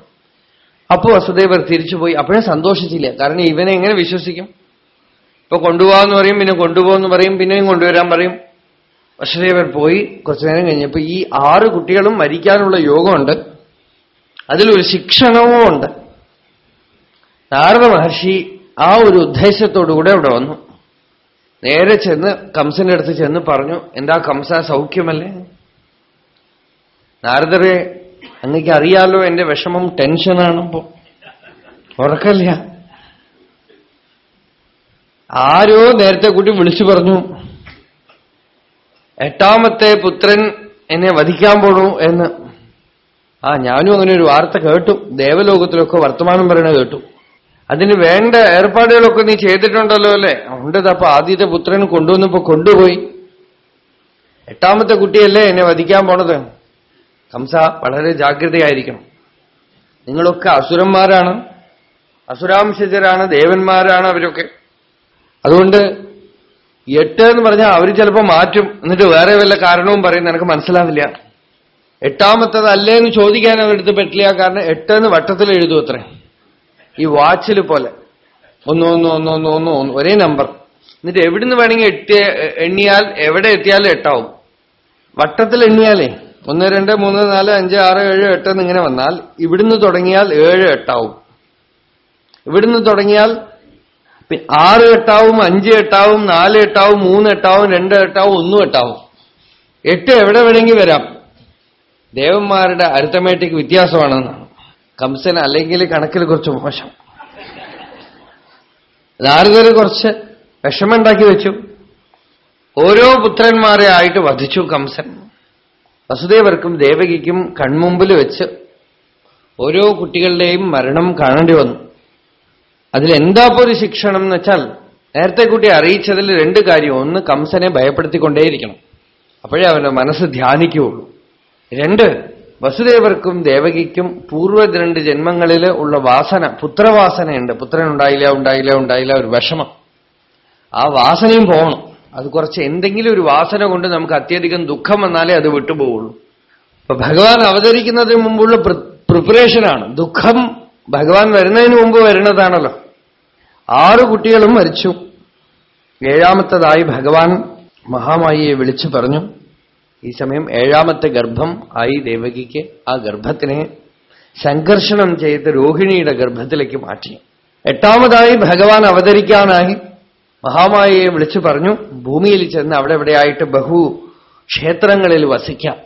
അപ്പോൾ വസുദേവർ തിരിച്ചുപോയി. അപ്പോഴേ സന്തോഷിച്ചില്ല. കാരണം ഇവനെ എങ്ങനെ വിശ്വസിക്കും? ഇപ്പൊ കൊണ്ടുപോകാന്ന് പറയും പിന്നെ കൊണ്ടുപോകുന്നു പറയും പിന്നെയും കൊണ്ടുവരാൻ പറയും. വസുദേവർ പോയി കുറച്ചു നേരം കഴിഞ്ഞപ്പോ ഈ ആറ് കുട്ടികളും മരിക്കാനുള്ള യോഗമുണ്ട്. അതിലൊരു ശിക്ഷണവും ഉണ്ട് നാരദ മഹർഷി ആ ഒരു ഉദ്ദേശത്തോടുകൂടെ അവിടെ വന്നു. നേരെ ചെന്ന് കംസന്റെ അടുത്ത് ചെന്ന് പറഞ്ഞു എന്താ കംസ സൗഖ്യമല്ലേ? നാരദരെ അങ്ങക്ക് അറിയാലോ എന്റെ വിഷമം ടെൻഷനാണിപ്പോ. ഉറക്കല്ല ആരോ നേരത്തെ കൂട്ടി വിളിച്ചു പറഞ്ഞു എട്ടാമത്തെ പുത്രൻ എന്നെ വധിക്കാൻ പോണു എന്ന്. ആ ഞാനും അങ്ങനെ ഒരു വാർത്ത കേട്ടു. ദേവലോകത്തിലൊക്കെ വർത്തമാനം പറയണ കേട്ടു. അതിന് വേണ്ട ഏർപ്പാടുകളൊക്കെ നീ ചെയ്തിട്ടുണ്ടല്ലോ അല്ലേ? ഉണ്ടത് അപ്പൊ ആദ്യത്തെ പുത്രൻ കൊണ്ടുവന്നപ്പോ കൊണ്ടുപോയി. എട്ടാമത്തെ കുട്ടിയല്ലേ എന്നെ വധിക്കാൻ പോണത്? കംസ വളരെ ജാഗ്രതയായിരിക്കണം. നിങ്ങളൊക്കെ അസുരന്മാരാണ്. അസുരാംശജരാണ് ദേവന്മാരാണ് അവരൊക്കെ. അതുകൊണ്ട് എട്ട് എന്ന് പറഞ്ഞാൽ അവർ ചിലപ്പോൾ മാറ്റും. എന്നിട്ട് വേറെ വല്ല കാരണവും പറയുന്നത് എനിക്ക് മനസ്സിലാവില്ല എട്ടാമത്തത് അല്ലേ എന്ന് ചോദിക്കാൻ അവരെടുത്ത് പറ്റില്ല. കാരണം എട്ട് എന്ന് വട്ടത്തിൽ എഴുതും അത്രേ. ഈ വാച്ചിൽ പോലെ. ഒന്ന് ഒന്ന് ഒന്ന് ഒന്ന് ഒന്ന് ഒന്ന് ഒരേ നമ്പർ എന്നിട്ട് എവിടുന്ന് വേണമെങ്കിൽ എട്ടിയ എണ്ണിയാൽ എവിടെ എത്തിയാലും എട്ടാവും. വട്ടത്തിൽ എണ്ണിയാലേ. ഒന്ന് രണ്ട് മൂന്ന് നാല് അഞ്ച് ആറ് ഏഴ് എട്ട് എന്നിങ്ങനെ വന്നാൽ ഇവിടുന്ന് തുടങ്ങിയാൽ ഏഴ് എട്ടാവും. ഇവിടുന്ന് തുടങ്ങിയാൽ ആറ് എട്ടാവും അഞ്ച് എട്ടാവും നാല് എട്ടാവും മൂന്ന് എട്ടാവും രണ്ട് എട്ടാവും ഒന്നും എട്ടാവും. എട്ട് എവിടെ വേണമെങ്കിൽ വരാം. ദേവന്മാരുടെ അരിത്തമേറ്റിക് വ്യത്യാസമാണെന്നാണ്. കംസൻ അല്ലെങ്കിൽ കണക്കിൽ കുറച്ച് മോശം. ദാരിദ്ര്യം കുറച്ച് വിഷമുണ്ടാക്കി വെച്ചു. ഓരോ പുത്രന്മാരെ ആയിട്ട് വധിച്ചു കംസൻ. വസുദേവർക്കും ദേവകിക്കും കൺമുമ്പിൽ വെച്ച് ഓരോ കുട്ടികളുടെയും മരണം കാണേണ്ടി വന്നു. അതിലെന്താപ്പോ ഒരു ശിക്ഷണം എന്ന് വെച്ചാൽ നേരത്തെ കുട്ടി അറിയിച്ചതിൽ രണ്ട് കാര്യം. ഒന്ന് കംസനെ ഭയപ്പെടുത്തിക്കൊണ്ടേയിരിക്കണം. അപ്പോഴേ അവന്റെ മനസ്സ് ധ്യാനിക്കുകയുള്ളൂ. രണ്ട് വസുദേവർക്കും ദേവകിക്കും പൂർവ രണ്ട് ജന്മങ്ങളിൽ ഉള്ള വാസന പുത്രവാസനയുണ്ട്. പുത്രൻ ഉണ്ടായില്ല ഉണ്ടായില്ല ഉണ്ടായില്ല ഒരു വിഷമം. ആ വാസനയും പോകണം. അത് കുറച്ച് എന്തെങ്കിലും ഒരു വാസന കൊണ്ട് നമുക്ക് അത്യധികം ദുഃഖം വന്നാലേ അത് വിട്ടുപോകുള്ളൂ അപ്പൊ ഭഗവാൻ അവതരിക്കുന്നതിന് മുമ്പുള്ള പ്രിപ്പറേഷനാണ്. ദുഃഖം ഭഗവാൻ വരുന്നതിന് മുമ്പ് വരുന്നതാണല്ലോ. ആറു കുട്ടികളും മരിച്ചു. ഏഴാമത്തതായി ഭഗവാൻ മഹാമായിയെ വിളിച്ചു പറഞ്ഞു. ഈ സമയം ഏഴാമത്തെ ഗർഭം ആയി ദേവകിക്ക് ആ ഗർഭത്തിനെ സംഘർഷണം ചെയ്ത് രോഹിണിയുടെ ഗർഭത്തിലേക്ക് മാറ്റി. എട്ടാമതായി ഭഗവാൻ അവതരിക്കാനായി മഹാമായയെ വിളിച്ചു പറഞ്ഞു ഭൂമിയിൽ ചെന്ന് അവിടെ എവിടെയായിട്ട് ബഹു ക്ഷേത്രങ്ങളിൽ വസിക്കാം.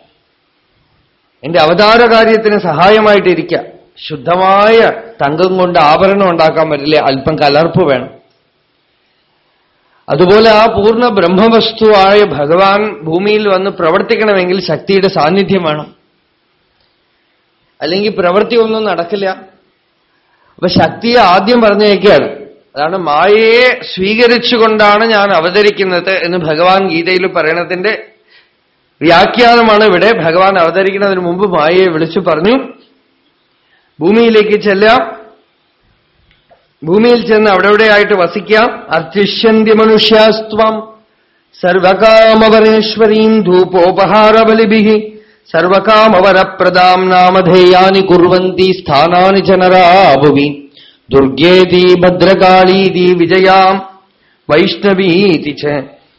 എന്റെ അവതാരകാര്യത്തിന് സഹായമായിട്ടിരിക്കാം. ശുദ്ധമായ തങ്കം കൊണ്ട് ആഭരണം ഉണ്ടാക്കാൻ പറ്റില്ല അല്പം കലർപ്പ് വേണം. അതുപോലെ ആ പൂർണ ബ്രഹ്മവസ്തുവായ ഭഗവാൻ ഭൂമിയിൽ വന്ന് പ്രവർത്തിക്കണമെങ്കിൽ ശക്തിയുടെ സാന്നിധ്യം വേണം. അല്ലെങ്കിൽ പ്രവൃത്തി ഒന്നും നടക്കില്ല. അപ്പൊ ശക്തിയെ ആദ്യം പറഞ്ഞേക്കാണ്. അതാണ് മായയെ സ്വീകരിച്ചുകൊണ്ടാണ് ഞാൻ അവതരിക്കുന്നത് എന്ന് ഭഗവാൻ ഗീതയിൽ പറയണതിന്റെ വ്യാഖ്യാനമാണ് ഇവിടെ. ഭഗവാൻ അവതരിക്കുന്നതിന് മുമ്പ് മായയെ വിളിച്ചു പറഞ്ഞു ഭൂമിയിലേക്ക് ചെല്ലാം. ഭൂമിയിൽ ചെന്ന് അവിടെവിടെയായിട്ട് വസിക്കാം? അത്യുഷ്യന്തി മനുഷ്യാസ്ത്വം. സർവകാമവരേശ്വരീം ധൂപോപഹാരബലിഭി. സർവകാമവരപ്രദാം നാമധേയാനി കുർവന്തി സ്ഥാനാനി ജനരാഭുവി. ദുർഗേതി ഭദ്രകാളീതി വിജയാം. വൈഷ്ണവീതി ച.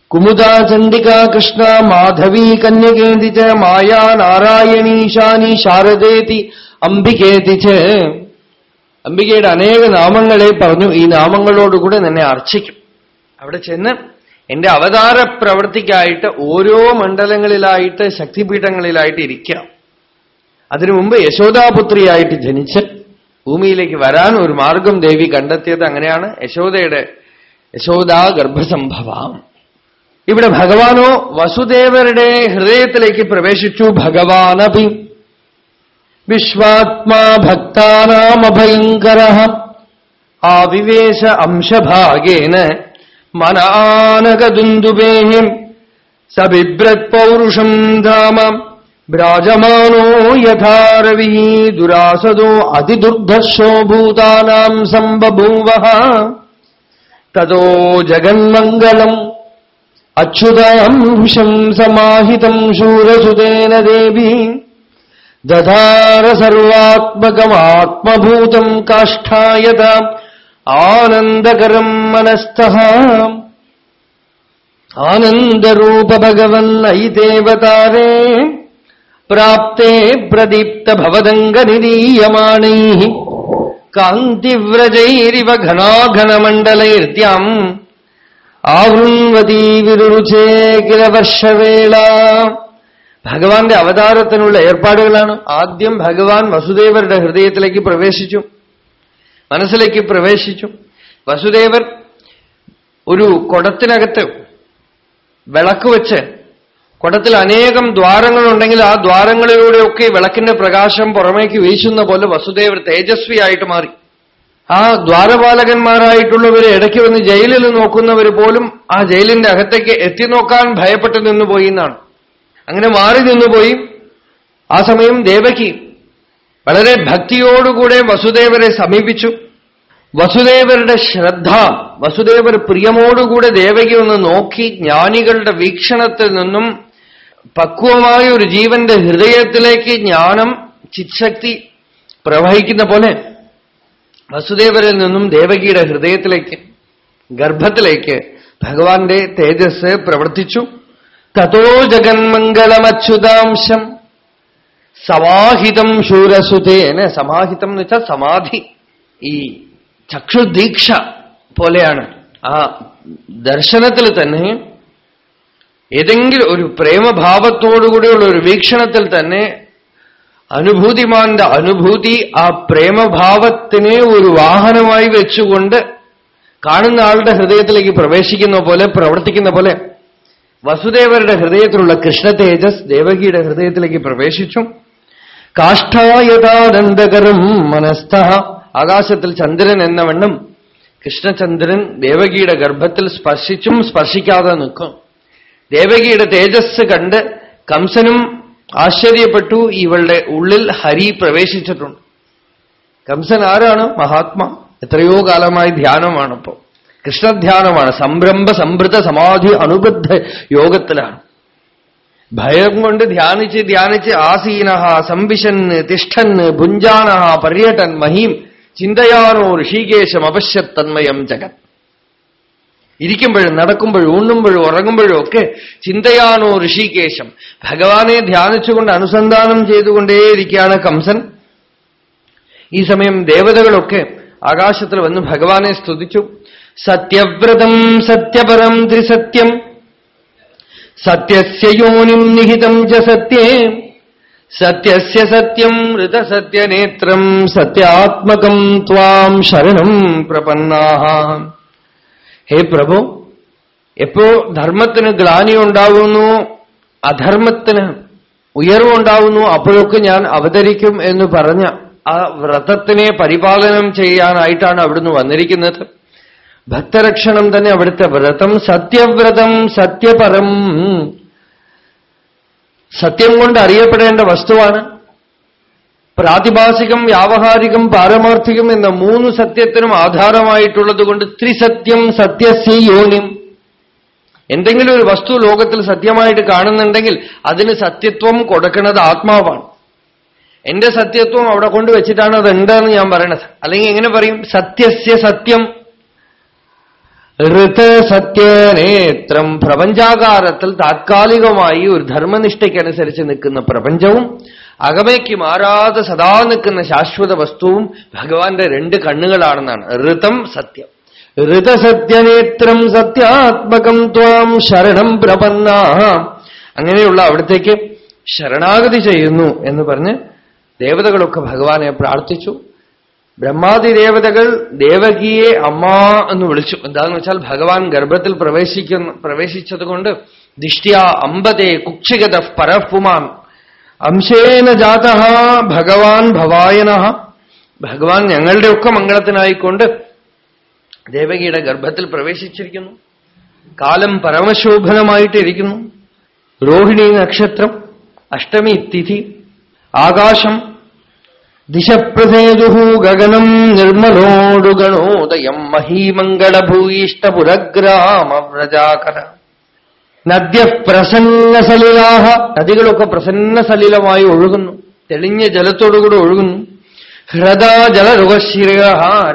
കുമുദാ ചണ്ഡികാ കൃഷ്ണ മാധവീ കന്യകേതി ച. മായാ നാരായണീശാനി ശാരദേതി അംബികേതി ച. അംബികയുടെ അനേക നാമങ്ങളെ പറഞ്ഞു ഈ നാമങ്ങളോടുകൂടെ നിന്നെ അർച്ചിക്കും. അവിടെ ചെന്ന് എന്റെ അവതാര പ്രവൃത്തിക്കായിട്ട് ഓരോ മണ്ഡലങ്ങളിലായിട്ട് ശക്തിപീഠങ്ങളിലായിട്ട് ഇരിക്കാം അതിനു മുമ്പ് യശോദാപുത്രിയായിട്ട് ജനിച്ച് ഭൂമിയിലേക്ക് വരാൻ ഒരു മാർഗം ദേവി കണ്ടെത്തിയത് അങ്ങനെയാണ്. യശോദയുടെ യശോദാ ഗർഭസംഭവം. ഇവിടെ ഭഗവാനോ വസുദേവരുടെ ഹൃദയത്തിലേക്ക് പ്രവേശിച്ചു ഭഗവാനപി വിശ്വാത്മാ ഭക്താനാമഭയങ്കര ആവിവേശ അംശഭാഗേന മനാനകദുന്ദുബേഹിം സബിഭ്രത് പൗരുഷം ധാമ ഭ്രാജമാനോ യഥാരവി ദുരാസദോ അതിദുർധർഷോ ഭൂതാനാം സംബഭൂവ. തതോ ജഗന്മംഗളം അച്യുതാംശം സമാഹിതം ശൂരസുതേന ദേവി. ദധാര സർവാത്മകമാത്മഭൂതം കാഷ്ഠായത ആനന്ദകരം മനസ്ഥ ആനന്ദരൂപ ഭഗവൻ ഐദേവതാരേ പ്രാപ്തേ പ്രദീപ്തഭവദംഗനിരീയമാണൈ കാന്തിവ്രജൈരിവ ഘനാഘനമണ്ഡലൈർദ്യം ആവൃൺവതീ വിരുചേ കില വർഷവേള ഭഗവാന്റെ അവതാരത്തിനുള്ള ഏർപ്പാടുകളാണ്. ആദ്യം ഭഗവാൻ വസുദേവരുടെ ഹൃദയത്തിലേക്ക് പ്രവേശിച്ചു. മനസ്സിലേക്ക് പ്രവേശിച്ചു. വസുദേവർ ഒരു കുടത്തിനകത്ത് വിളക്ക് വെച്ച് കുടത്തിൽ അനേകം ദ്വാരങ്ങളുണ്ടെങ്കിൽ ആ ദ്വാരങ്ങളിലൂടെയൊക്കെ വിളക്കിന്റെ പ്രകാശം പുറമേക്ക് വീശുന്ന പോലെ വസുദേവർ തേജസ്വിയായിട്ട് മാറി. ആ ദ്വാരപാലകന്മാരായിട്ടുള്ളവരെ ഇടയ്ക്ക് വന്ന് ജയിലിൽ നോക്കുന്നവർ പോലും ആ ജയിലിന്റെ അകത്തേക്ക് എത്തി നോക്കാൻ ഭയപ്പെട്ട് നിന്നുപോയി എന്നാണ്. അങ്ങനെ മാറി നിന്നുപോയി. ആ സമയം ദേവകി വളരെ ഭക്തിയോടുകൂടെ വസുദേവരെ സമീപിച്ചു. വസുദേവരുടെ ശ്രദ്ധ വസുദേവർ പ്രിയമോടുകൂടെ ദേവകി ഒന്ന് നോക്കി ജ്ഞാനികളുടെ വീക്ഷണത്തിൽ നിന്നും പക്വമായ ഒരു ജീവന്റെ ഹൃദയത്തിലേക്ക് ജ്ഞാനം ചിത്ശക്തി പ്രവഹിക്കുന്ന പോലെ വസുദേവരിൽ നിന്നും ദേവകിയുടെ ഹൃദയത്തിലേക്ക് ഗർഭത്തിലേക്ക് ഭഗവാന്റെ തേജസ് പ്രവർത്തിച്ചു. തതോ ജഗന്മംഗളമച്യുതാംശം സവാഹിതം ശൂരസുതേന സമാഹിതം എന്ന് വെച്ചാൽ സമാധി. ഈ ചക്ഷുദീക്ഷ പോലെയാണ്. ആ ദർശനത്തിൽ തന്നെ ഏതെങ്കിലും ഒരു പ്രേമഭാവത്തോടുകൂടിയുള്ള ഒരു വീക്ഷണത്തിൽ തന്നെ അനുഭൂതിമാന്റെ അനുഭൂതി ആ പ്രേമഭാവത്തിനെ ഒരു വാഹനമായി വെച്ചുകൊണ്ട് കാണുന്ന ആളുടെ ഹൃദയത്തിലേക്ക് പ്രവേശിക്കുന്ന പോലെ പ്രവർത്തിക്കുന്ന പോലെ വസുദേവരുടെ ഹൃദയത്തിലുള്ള കൃഷ്ണ തേജസ് ദേവകിയുടെ ഹൃദയത്തിലേക്ക് പ്രവേശിച്ചു. കാഷ്ഠായതാനന്ദകരം മനസ്ഥ. ആകാശത്തിൽ ചന്ദ്രൻ എന്നവണ്ണം കൃഷ്ണചന്ദ്രൻ ദേവകിയുടെ ഗർഭത്തിൽ സ്പർശിച്ചും സ്പർശിക്കാതെ നിൽക്കും. ദേവകിയുടെ തേജസ് കണ്ട് കംസനും ആശ്ചര്യപ്പെട്ടു. ഇവളുടെ ഉള്ളിൽ ഹരി പ്രവേശിച്ചിട്ടുണ്ട്. കംസൻ ആരാണ്? മഹാത്മാ. എത്രയോ കാലമായി ധ്യാനമാണിപ്പോ കൃഷ്ണധ്യാനമാണ്. സംരംഭ സംഭൃത സമാധി അനുബദ്ധ യോഗത്തിലാണ്. ഭയം കൊണ്ട് ധ്യാനിച്ച് ധ്യാനിച്ച് ആസീന സംവിശൻ തിഷ്ഠൻ ഭുഞ്ചാന പര്യടൻ മഹീം ചിന്തയാനോ ഋഷികേശം അപശ്യത്തന്മയം ജഗത്. ഇരിക്കുമ്പോഴും നടക്കുമ്പോഴും ഉണ്ണുമ്പോഴും ഉറങ്ങുമ്പോഴും ഒക്കെ ചിന്തയാനോ ഋഷികേശം. ഭഗവാനെ ധ്യാനിച്ചുകൊണ്ട് അനുസന്ധാനം ചെയ്തുകൊണ്ടേയിരിക്കുകയാണ് കംസൻ. ഈ സമയം ദേവതകളൊക്കെ ആകാശത്തിൽ വന്ന് ഭഗവാനെ സ്തുതിച്ചു. സത്യവ്രതം സത്യപരം ത്രിസത്യം. സത്യസ്യ യോനിം നിഹിതം ച സത്യേ. സത്യസ്യ സത്യം ഋതസത്യനേത്രം സത്യാത്മകം ത്വാം ശരണം പ്രപന്നാഹ. ഹേ പ്രഭു എപ്പോ ധർമ്മത്തിന് ഗ്ലാനി ഉണ്ടാവുന്നു അധർമ്മത്തിന് ഉയർവുണ്ടാവുന്നു അപ്പോഴൊക്കെ ഞാൻ അവതരിക്കും എന്ന് പറഞ്ഞ ആ വ്രതത്തിനെ പരിപാലനം ചെയ്യാനായിട്ടാണ് അവിടുന്ന് വന്നിരിക്കുന്നത്. ഭക്തരക്ഷണം തന്നെ അവിടുത്തെ വ്രതം. സത്യവ്രതം സത്യപരം. സത്യം കൊണ്ട് അറിയപ്പെടേണ്ട വസ്തുവാണ്. പ്രാതിഭാസികം വ്യാവഹാരികം പാരമാർത്ഥികം എന്ന മൂന്ന് സത്യത്തിനും ആധാരമായിട്ടുള്ളത് കൊണ്ട് ത്രിസത്യം സത്യസ്യ യോനിം. എന്തെങ്കിലും ഒരു വസ്തു ലോകത്തിൽ സത്യമായിട്ട് കാണുന്നുണ്ടെങ്കിൽ അതിന് സത്യത്വം കൊടുക്കുന്നത് ആത്മാവാണ്. എന്റെ സത്യത്വം അവിടെ കൊണ്ടുവച്ചിട്ടാണ് അത് ഉണ്ടെന്ന് ഞാൻ പറയണത്? അല്ലെങ്കിൽ എങ്ങനെ പറയും? സത്യസ്യ സത്യം. ഋത് സത്യനേത്രം പ്രപഞ്ചാകാരത്തിൽ താത്കാലികമായി ഒരു ധർമ്മനിഷ്ഠയ്ക്കനുസരിച്ച് നിൽക്കുന്ന പ്രപഞ്ചവും അകമയ്ക്ക് മാറാതെ സദാ നിൽക്കുന്ന ശാശ്വത വസ്തുവും ഭഗവാന്റെ രണ്ട് കണ്ണുകളാണെന്നാണ്. ഋതം സത്യം. ഋതസത്യനേത്രം സത്യാത്മകം ത്വാം ശരണം പ്രപന്ന. അങ്ങനെയുള്ള അവിടത്തേക്ക് ശരണാഗതി ചെയ്യുന്നു എന്ന് പറഞ്ഞ് ദേവതകളൊക്കെ ഭഗവാനെ പ്രാർത്ഥിച്ചു. ബ്രഹ്മാദി ദേവതകൾ ദേവകിയെ അമ്മ എന്ന് വിളിച്ചു. എന്താന്ന് വെച്ചാൽ ഭഗവാൻ ഗർഭത്തിൽ പ്രവേശിക്കുന്ന പ്രവേശിച്ചതുകൊണ്ട് ദിഷ്ട്യ അമ്പതേ കുക്ഷിഗത പരപ്പുമാൻ അംശേന ജാത ഭഗവാൻ ഭവായന. ഭഗവാൻ ഞങ്ങളുടെയൊക്കെ മംഗളത്തിനായിക്കൊണ്ട് ദേവകിയുടെ ഗർഭത്തിൽ പ്രവേശിച്ചിരിക്കുന്നു. കാലം പരമശോഭനമായിട്ടിരിക്കുന്നു. രോഹിണി നക്ഷത്രം അഷ്ടമി തിഥി ആകാശം ദിശപ്രസേതു ഗഗനം നിർമ്മലോടുഗണോദയം മഹീമംഗളഭൂയിഷ്ടപുരഗ്രാമവ്രജാകര നദ്യ പ്രസന്നസലിലാഹ നദികളൊക്കെ പ്രസന്ന പ്രസന്നസലിലമായി ഒഴുകുന്നു. തെളിഞ്ഞ ജലത്തോടുകൂടെ ഒഴുകുന്നു. ഹൃദാ ജലരുഗശിര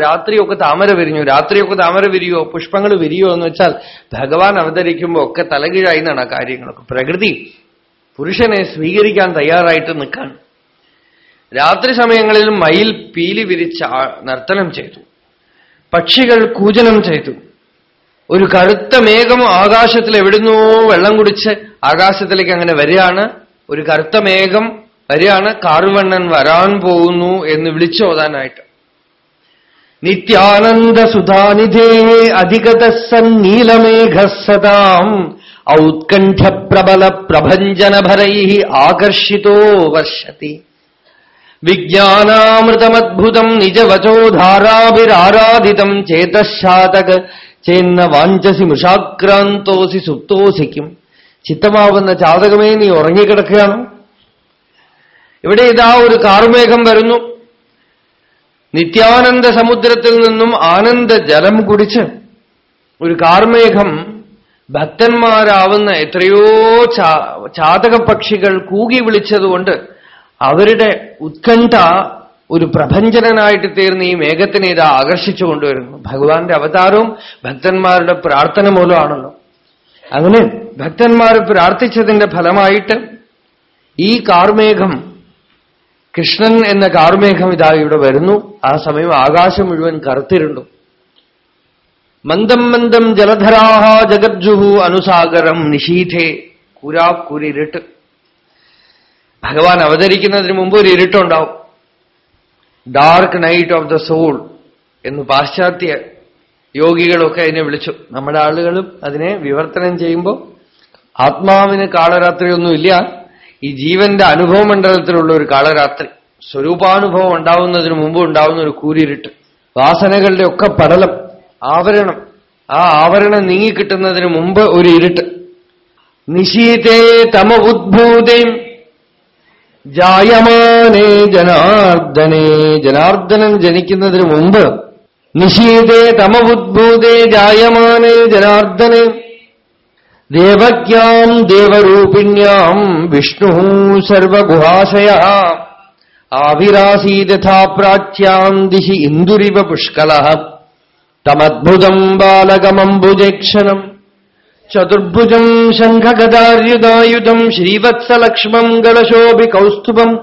രാത്രിയൊക്കെ താമര വിരിഞ്ഞു. രാത്രിയൊക്കെ താമര വിരിയോ പുഷ്പങ്ങൾ വിരിയോ എന്ന് വെച്ചാൽ ഭഗവാൻ അവതരിക്കുമ്പോൾ ഒക്കെ തലകീഴായി എന്നാണ് ആ കാര്യങ്ങളൊക്കെ. പ്രകൃതി പുരുഷനെ സ്വീകരിക്കാൻ തയ്യാറായിട്ട് നിൽക്കാൻ രാത്രി സമയങ്ങളിൽ മയിൽ പീലി വിരിച്ച് നർത്തനം ചെയ്തു. പക്ഷികൾ കൂജനം ചെയ്തു. ഒരു കറുത്ത മേഘം ആകാശത്തിൽ എവിടുന്നോ വെള്ളം കുടിച്ച് ആകാശത്തിലേക്ക് അങ്ങനെ വരികയാണ്. ഒരു കറുത്ത മേഘം വരികയാണ്. കാറുവണ്ണൻ വരാൻ പോകുന്നു എന്ന് വിളിച്ചോതാനായിട്ട് നിത്യാനന്ദ സുധാനിധേ അധികത സന്നീലമേഘ സദാം ഔത്കണ്ഠപ്രബല പ്രഭഞ്ജനഭരൈ ആകർഷിതോ വർഷത്തി. വിജ്ഞാനാമൃതമദ്ഭുതം നിജവചോധാരാഭിരാരാധിതം ചേതശാതക ചേന്ന വാഞ്ചസി മുഷാക്രാന്തോസി സുപ്തോസിക്കും. ചിത്തമാവുന്ന ചാതകമേ നീ ഉറങ്ങിക്കിടക്കുകയാണ്. ഇവിടെ ഇതാ ഒരു കാർമേഘം വരുന്നു. നിത്യാനന്ദ സമുദ്രത്തിൽ നിന്നും ആനന്ദ ജലം കുടിച്ച് ഒരു കാർമേഘം ഭക്തന്മാരാവുന്ന എത്രയോ ചാതക പക്ഷികൾ കൂകി വിളിച്ചതുകൊണ്ട് അവരുടെ ഉത്കണ്ഠ ഒരു പ്രഭഞ്ചനായിട്ട് തീർന്ന് ഈ മേഘത്തിനെ ഇത് ആകർഷിച്ചു കൊണ്ടുവരുന്നു. ഭഗവാന്റെ അവതാരവും ഭക്തന്മാരുടെ പ്രാർത്ഥന മൂലമാണല്ലോ. അങ്ങനെ ഭക്തന്മാർ പ്രാർത്ഥിച്ചതിന്റെ ഫലമായിട്ട് ഈ കാർമേഘം കൃഷ്ണൻ എന്ന കാർമേഘം ഇതാ ഇവിടെ വരുന്നു. ആ സമയം ആകാശം മുഴുവൻ കറുത്തിരുണ്ടു മന്ദം മന്ദം ജലധരാഹ ജഗജ്ജുഹു അനുസാഗരം നിശീഥേ കുരാക്കുരിരുട്ട് ഭഗവാൻ അവതരിക്കുന്നതിന് മുമ്പ് ഒരു ഇരുട്ടുണ്ടാവും. Dark night of the soul എന്ന് പാശ്ചാത്യ യോഗികളൊക്കെ അതിനെ വിളിച്ചു. നമ്മുടെ ആളുകളും അതിനെ വിവർത്തനം ചെയ്യുമ്പോൾ ആത്മാവിന് കാളരാത്രിയൊന്നുമില്ല. ഈ ജീവന്റെ അനുഭവ മണ്ഡലത്തിലുള്ള ഒരു കാളരാത്രി സ്വരൂപാനുഭവം ഉണ്ടാവുന്നതിന് മുമ്പ് ഉണ്ടാവുന്ന ഒരു കൂരിരുട്ട് വാസനകളുടെ ഒക്കെ പടലം ആവരണം. ആ ആവരണം നീങ്ങിക്കിട്ടുന്നതിന് മുമ്പ് ഒരു ഇരുട്ട്. നിശീതേ തമ ഉദ്ഭൂതയും ജായമാനേ ജനാർദ്ദനേ. ജനാർദ്ദനൻ ജനിക്കുന്നതിന് മുമ്പ് നിഷീതേ തമബുദ്ഭൂതേ ജായമാനേ ജനാർദ്ദനേ. ദേവക്യാം ദേവരൂപിണ്യാം വിഷ്ണു സർവഗുഹാശയ. ആവിരാസീതഥാ പ്രാച്യാം ദിശി ഇന്ദുരിവ പുഷ്കല. തമദ്ഭുതം ബാലകമംബുജേക്ഷണം. ചതുർഭുജം ശംഖഗദാര്യുതായുധം ശ്രീവത്സലക്ഷ്മം ഗളശോഭി കൗസ്തുഭം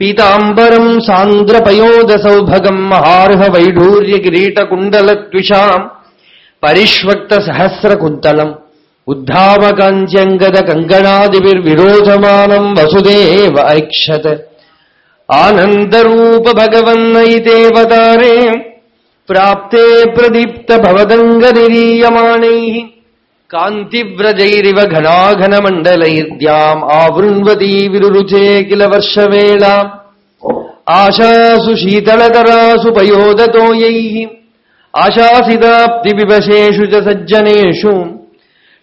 പീതാംബരം സാന്ദ്രപയോദസൗഭഗം മഹാർഹ വൈഢൂര്യകിരീടകുണ്ടലദ്വിഷാം പരിഷ്വക്തസഹസ്രകുന്തളം ഉദ്ധാവകാഞ്ചംഗത കങ്കണാദിവിർവിരോധമാനം വസുദേവ ഐക്ഷത് ആനന്ദരൂപ പ്രാപ്തേ പ്രദീപ്ത കാന്തിവ്രജൈരിവ ഘനാഘനമണ്ഡലൈർദ്യാം ആവൃൺവതീ വിരുചേ കില വർഷവേള. ആശാസു ശീതളതരാസു പയോദതോയൈ. ആശാസിതാപ്തിവിവശേഷു ച സജ്ജനേഷു.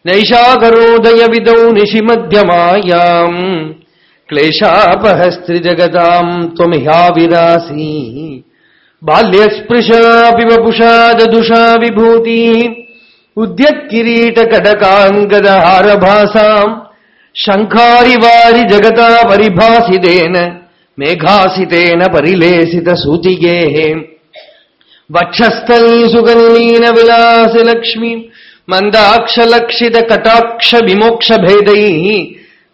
നൈഷാകരോദയവിദൗ നിശിമധ്യമായാം. ക്ലേശാപഹസ്ത്രിജഗതാം ത്വമിഹാവിരാസീ. ബാല്യസ്പൃശാപി വപുഷാ ദുഷാ വിഭൂതി ഉദ്യത്കിരീടകടകാംഗദഹാരഭാസാം ശംഖാരിവാരി ജഗതാ പരിഭാസിതേന മേഘാസിതേന പരിലേസിത സൂതികേ വക്ഷസ്ഥൽ സുഗന്ധീന വിലാസലക്ഷ്മി മന്ദാക്ഷലക്ഷിത കടാക്ഷ വിമോക്ഷഭേദൈ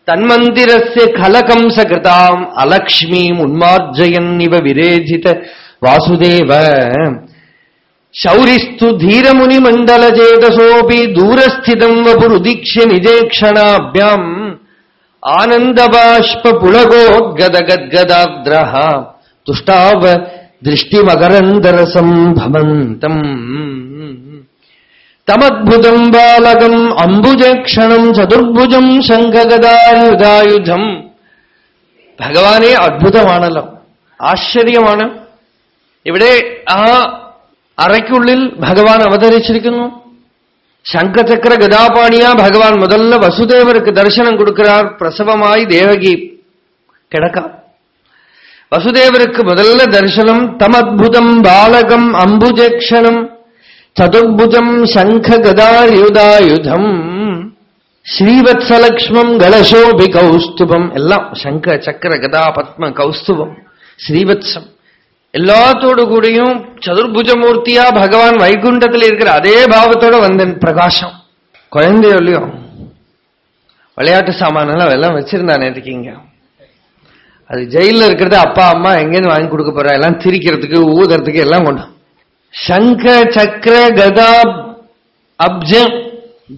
തന്മന്ദിരസ്യ ഖലകംസകൃതാം അലക്ഷ്മീം ഉന്മാർജയന്നിവ വിരേചിത വാസുദേവ. ശൗരിസ്തു ധീരമുനിമണ്ഡലചേതസോപി ദൂരസ്ഥിതം വപുരുദീക്ഷ്യ നിജേക്ഷണാഭ്യാം ആനന്ദബാഷ്പുളകോദ്ഗദഗദ്ഗദാദ്ര തുഷ്ടാവ ദൃഷ്ടിമകരന്തരസംഭമന്തം തമദ്ഭുതം ബാലകം അംബുജക്ഷണം ചതുർഭുജം ശംഖഗദായുധായുധം ഭഗവാനെ അത്ഭുതമാണല്ലോ. ആശ്ചര്യമാണ്. ഇവിടെ ആ അറയ്ക്കുള്ളിൽ ഭഗവാൻ അവതരിച്ചിരിക്കുന്നു. ശംഖചക്ര ഗതാപാണിയ ഭഗവാൻ മുതല്ല വസുദേവർക്ക് ദർശനം കൊടുക്കുറാർ പ്രസവമായി ദേവകി കിടക്കാം. വസുദേവർക്ക് മുതല്ല ദർശനം തമദ്ഭുതം ബാലകം അംബുജക്ഷണം ചതുർഭുജം ശംഖഗദായുധായുധം ശ്രീവത്സലക്ഷ്മം ഗണശോഭി കൗസ്തുഭം എല്ലാം ശംഖ ചക്ര ഗതാപത്മ കൗസ്തുഭം ശ്രീവത്സം. எல்லாத்தோடு கூடயும் சதுர்புஜமூர்த்தியா பகவான் வைகுண்டத்தில் இருக்கிற அதே பாவத்தோட வந்தேன் பிரகாசம். குழந்தையோ இல்லையோ? விளையாட்டு சாமானெல்லாம் எல்லாம் வச்சிருந்தானே இருக்கீங்க அது ஜெயில இருக்கிறது அப்பா அம்மா எங்கேருந்து வாங்கி கொடுக்க போறா? எல்லாம் திரிக்கிறதுக்கு ஊதுறதுக்கு எல்லாம் கொண்டு சங்க சக்கர கதா அப்ஜம்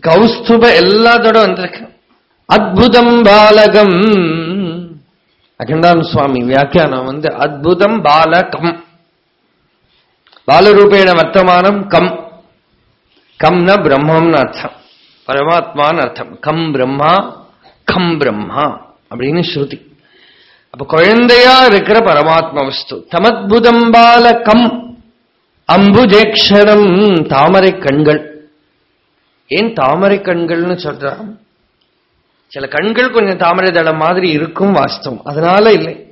கௌஸ்துப எல்லாத்தோட வந்திருக்கு. அத்புதம் பாலகம். அகண்டான் சுவாமி வியாக்கியானம் வந்து அத்புதம் பாலகம் பாலரூபேண வர்த்தமானம் கம் கம்ன பிரம்மம்னு அர்த்தம் பரமாத்மான்னு அர்த்தம் கம் பிரம்மா கம் பிரம்மா அப்படின்னு ஸ்ருதி அப்ப குழந்தையா இருக்கிற பரமாத்ம வஸ்து தமத்புதம் பாலகம் அம்புஜேக்ஷரம் தாமரை கண்கள் ஏன் தாமரை கண்கள்னு சொல்றான் சில கண்கள் கொஞ்சம் தாமரை தளம் மாதிரி இருக்கும் வாஸ்தவம். அதனால இல்லை.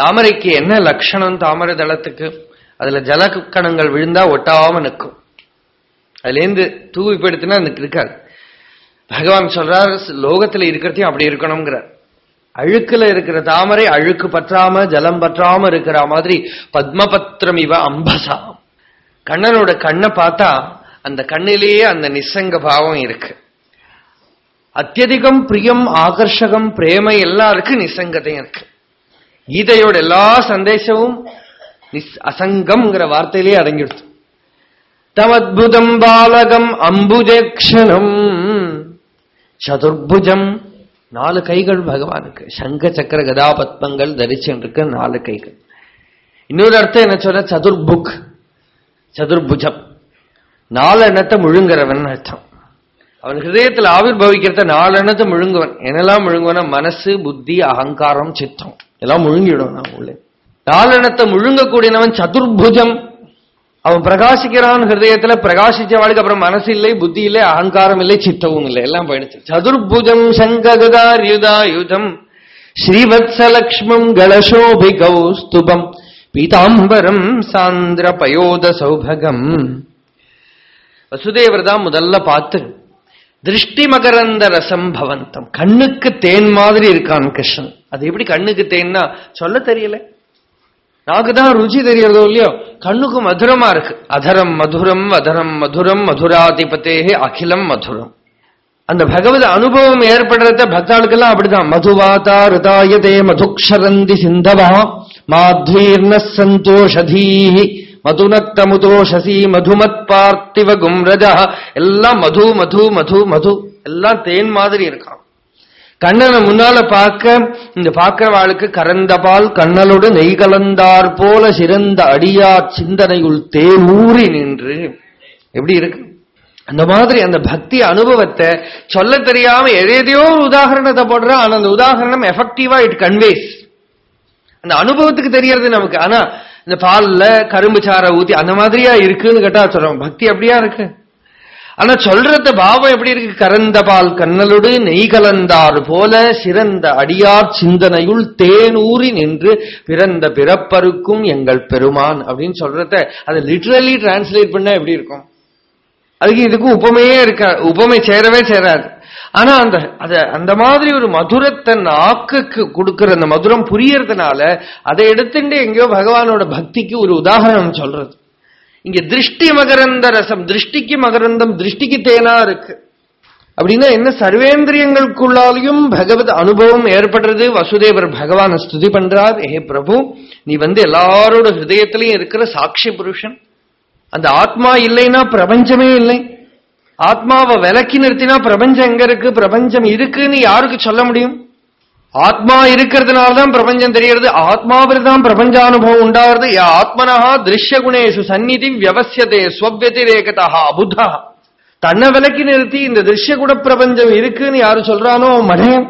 தாமரைக்கு என்ன லட்சணம் தாமரை தளத்துக்கு? அதுல ஜலக்கணங்கள் விழுந்தா ஒட்டாம நிற்கும். அதுலேருந்து தூவிப்படுத்தினா படுத்தினா இருக்காது. பகவான் சொல்றார் லோகத்துல இருக்கிறதையும் அப்படி இருக்கணுங்கிறார் அழுக்குல இருக்கிற தாமரை அழுக்கு பற்றாம ஜலம் பற்றாம இருக்கிற மாதிரி பத்மபத்திரம் இவ அம்பசா. கண்ணனோட கண்ணை பார்த்தா அந்த கண்ணிலேயே அந்த நிசங்க பாவம் இருக்கு. அத்தியதிகம் பிரியம் ஆகர்ஷகம் பிரேம எல்லாம் இருக்கு நிசங்கதையும் இருக்கு. கீதையோட எல்லா சந்தேசமும் அசங்கம்ங்கிற வார்த்தையிலேயே அடங்கிடுச்சு தமத்புதம் பாலகம் அம்புஜக்ஷணம் சதுர்புஜம் நாலு கைகள் பகவானுக்கு. சங்க சக்கர கதாபத்மங்கள் தரிசன்ருக்கு நாலு கைகள். இன்னொரு அர்த்தம் என்ன சொல்ற சதுர்புக். சதுர்புஜம். நாலு எண்ணத்தை முழுங்கிறவன் அர்த்தம். அவன் ஹிருதயத்தில் ஆவிர் பவிக்கிறத நாலு முழுங்குவன். என்னெல்லாம் முழுங்குவன மனசு புத்தி அகங்காரம் சித்தம் எல்லாம் முழுங்கிடும் நான் உள்ளே. நாலனத்தை முழுங்கக்கூடியவன் சதுர்புஜம். அவன் பிரகாசிக்கிறான் ஹிருதயத்துல பிரகாசிச்சவாளுக்கு அப்புறம் மனசு இல்லை புத்தி இல்லை அகங்காரம் இல்லை சித்தவும் இல்லை. எல்லாம் போயிடுச்சு. சதுர்புஜம் சங்ககதாயுதாயுதம் ஸ்ரீவத்சலக்ஷ்மம் கலசோபி கௌஸ்துபம் பீதாம்பரம் சாந்திர பயோத சௌபகம் வசுதேவர் தான் முதல்ல பார்த்து திருஷ்டி மகரந்த ரசம் பவந்தம் கண்ணுக்கு தேன் மாதிரி இருக்கான் கிருஷ்ணன் அது எப்படி கண்ணுக்கு தேன்னா சொல்ல தெரியல நாக்கு தான் ருச்சி தெரியறதோ இல்லையோ கண்ணுக்கு மதுரமா இருக்கு அதரம் மதுரம் அதரம் மதுரம் மதுராதிபத்தேகே அகிலம் மதுரம் அந்த பகவத் அனுபவம் ஏற்படுறத பக்தாளுக்கெல்லாம் அப்படிதான் மதுவாதா ரிதாயதே மதுக்ஷரந்தி சிந்தவா மாத்வீர்ண சந்தோஷதீஹி மதுனக்தமுதோஷசி மதுமத் பார்த்திவ கும்ரஜா எல்லாம் மது மது மது மது. எல்லாம் தேன் மாதிரி இருக்கான் கண்ணனை முன்னால பார்க்க இந்த பார்க்கிறவாளுக்கு கரந்த பால் கண்ணலோடு நெய் கலந்தார் போல சிறந்த அடியார் சிந்தனையுள் தேவூறி நின்று. எப்படி இருக்கு? அந்த மாதிரி அந்த பக்தி அனுபவத்தை சொல்ல தெரியாம எதேதையோ ஒரு உதாரணத்தை ஆனா அந்த உதாரணம் எஃபெக்டிவா இட் கன்வேஸ் அந்த அனுபவத்துக்கு தெரியறது நமக்கு. ஆனா இந்த பால்ல கரும்பு சாரை ஊத்தி அந்த மாதிரியா இருக்குன்னு கேட்டா சொல்றோம். பக்தி அப்படியா இருக்கு? ஆனா சொல்றத பாவம் எப்படி இருக்கு? கரந்த பால் கண்ணலுடு நெய் கலந்தாறு போல சிறந்த அடியார் சிந்தனையுள் தேனூறி நின்று பிறந்த பிறப்பருக்கும் எங்கள் பெருமான் அப்படின்னு சொல்றத அதை லிட்ரலி டிரான்ஸ்லேட் பண்ண எப்படி இருக்கும்? அதுக்கு இதுக்கும் உபமையே இருக்க உபமை சேரவே சேராது. ஆனா அந்த அத அந்த மாதிரி ஒரு மதுரத்தை ஆக்குக்கு கொடுக்கற அந்த மதுரம் புரியறதுனால அதை எடுத்துட்டு எங்கேயோ பகவானோட பக்திக்கு ஒரு உதாரணம் சொல்றது. இங்க திருஷ்டி மகரந்த ரசம் திருஷ்டிக்கு மகரந்தம் திருஷ்டிக்கு தேனா இருக்கு. அப்படின்னா என்ன சர்வேந்திரியங்களுக்குள்ளாலையும் பகவத் அனுபவம் ஏற்படுறது? வசுதேவர் பகவான ஸ்துதி பண்றார். ஏ பிரபு நீ வந்து எல்லாரோட ஹிருதயத்திலையும் இருக்கிற சாட்சி புருஷன். அந்த ஆத்மா இல்லைன்னா பிரபஞ்சமே இல்லை. ஆத்மாவை விலக்கி நிறுத்தினா பிரபஞ்சம் எங்க இருக்கு? பிரபஞ்சம் இருக்குன்னு யாருக்கு சொல்ல முடியும்? ஆத்மா இருக்கிறதுனால்தான் பிரபஞ்சம் தெரியறது ஆத்மாவில் தான் பிரபஞ்சானுபவம் உண்டாகிறது. ஆத்மனஹா திருஷ்ய குணேஷு சந்நிதி வியவசியதே ஸ்வவத்திரேகதா அபுதா தன்னை விலக்கி நிறுத்தி இந்த திருஷ்ய குண பிரபஞ்சம் இருக்குன்னு யாரு சொல்றானோ அவன் மடையன்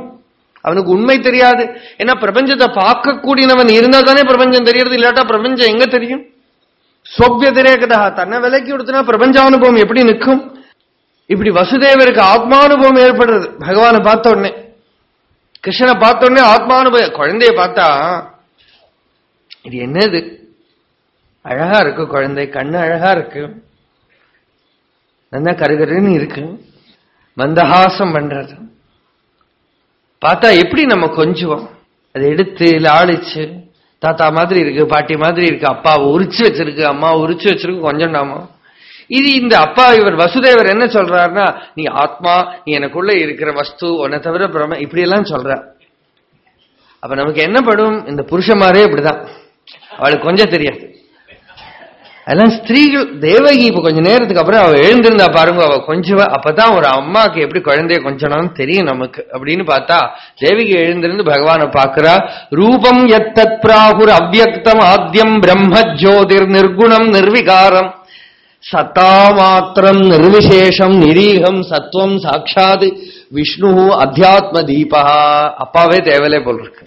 அவனுக்கு உண்மை தெரியாது. ஏன்னா பிரபஞ்சத்தை பார்க்கக்கூடியவன் இருந்தா தானே பிரபஞ்சம் தெரியறது இல்லாட்டா பிரபஞ்சம் எங்க தெரியும்? ஸ்வவ்யதிரேகதா தன்னை விலக்கி கொடுத்தனா பிரபஞ்சானுபவம் எப்படி நிற்கும்? இப்படி வசுதேவருக்கு ஆத்மானுபவம் ஏற்படுறது. பகவானை பார்த்த உடனே. கிருஷ்ணனை பார்த்த உடனே ஆத்மானுபவம் குழந்தைய பார்த்தா இது என்னது? அழகா இருக்கு குழந்தை கண்ணு அழகா இருக்கு. நல்லா கருகருன்னு இருக்கு. மந்தஹாசம் பண்றது. பார்த்தா எப்படி நம்ம கொஞ்சுவோம்? அதை எடுத்து லாளிச்சு தாத்தா மாதிரி இருக்கு பாட்டி மாதிரி இருக்கு அப்பாவை உரிச்சு வச்சிருக்கு அம்மா உரிச்சு வச்சிருக்கு கொஞ்சம்டாமா இது இந்த அப்பா இவர் வசுதேவர் என்ன சொல்றாருன்னா நீ ஆத்மா நீ எனக்குள்ள இருக்கிற வஸ்து உன்னை தவிர பிரம இப்படி எல்லாம் சொல்ற. அப்ப நமக்கு என்ன படும்? இந்த புருஷமாரே இப்படிதான். அவளுக்கு கொஞ்சம் தெரியாது. அதெல்லாம் ஸ்திரீகள் தேவகி இப்ப கொஞ்ச நேரத்துக்கு அப்புறம் அவ எழுந்திருந்தா பாருங்க அவ கொஞ்சம் அப்பதான் ஒரு அம்மாக்கு எப்படி குழந்தைய கொஞ்சம் தெரியும் நமக்கு. அப்படின்னு பார்த்தா தேவகி எழுந்திருந்து பகவானை பாக்குறா ரூபம் எத்தத் பிராகுர் அவ்வக்தம் ஆத்தியம் பிரம்ம ஜோதிர் நிர்குணம் நிர்விகாரம். சத்தா மாத்திரம் நிர்விசேஷம் நிரீகம் சத்துவம் சாட்சாத் விஷ்ணு அத்தியாத்ம தீபா. அப்பாவே தேவலே போல் இருக்கு.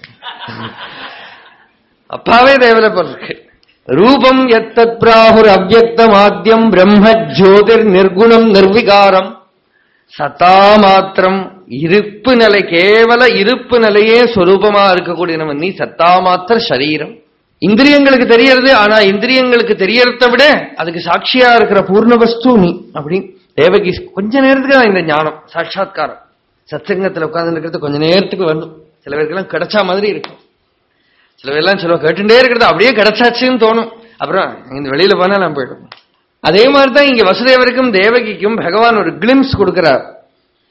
அப்பாவே தேவலை போல் இருக்கு. ரூபம் எத்தத் பிராகுர் அவ்வக்தமாத்தியம் பிரம்ம ஜோதிர் நிர்குணம் நிர்விகாரம். சத்தா மாத்திரம் இருப்பு நிலை கேவல இருப்பு நிலையே சொரூபமா இருக்கக்கூடிய நம்ம நீ சத்தா மாத்திர சரீரம். இந்திரியங்களுக்கு தெரியறது ஆனா இந்திரியங்களுக்கு தெரியறத விட அதுக்கு சாட்சியா இருக்கிற பூர்ண வஸ்து நீ அப்படி. தேவகி கொஞ்ச நேரத்துக்கு தான் இந்த ஞானம் சாட்சா்காரம் சத்சங்கத்துல உட்கார்ந்து இருக்கிறது கொஞ்ச நேரத்துக்கு வந்தோம் சில பேருக்கெல்லாம் கிடைச்சா மாதிரி இருக்கும். சில பேர்லாம் கேட்டுட்டே இருக்கிறது அப்படியே கிடைச்சாச்சுன்னு தோணும். அப்புறம் இந்த வெளியில போனா நான் போயிடும் அதே மாதிரிதான் இங்க வசுதேவருக்கும் தேவகிக்கும் பகவான் ஒரு கிளிம்ஸ் கொடுக்கிறார்.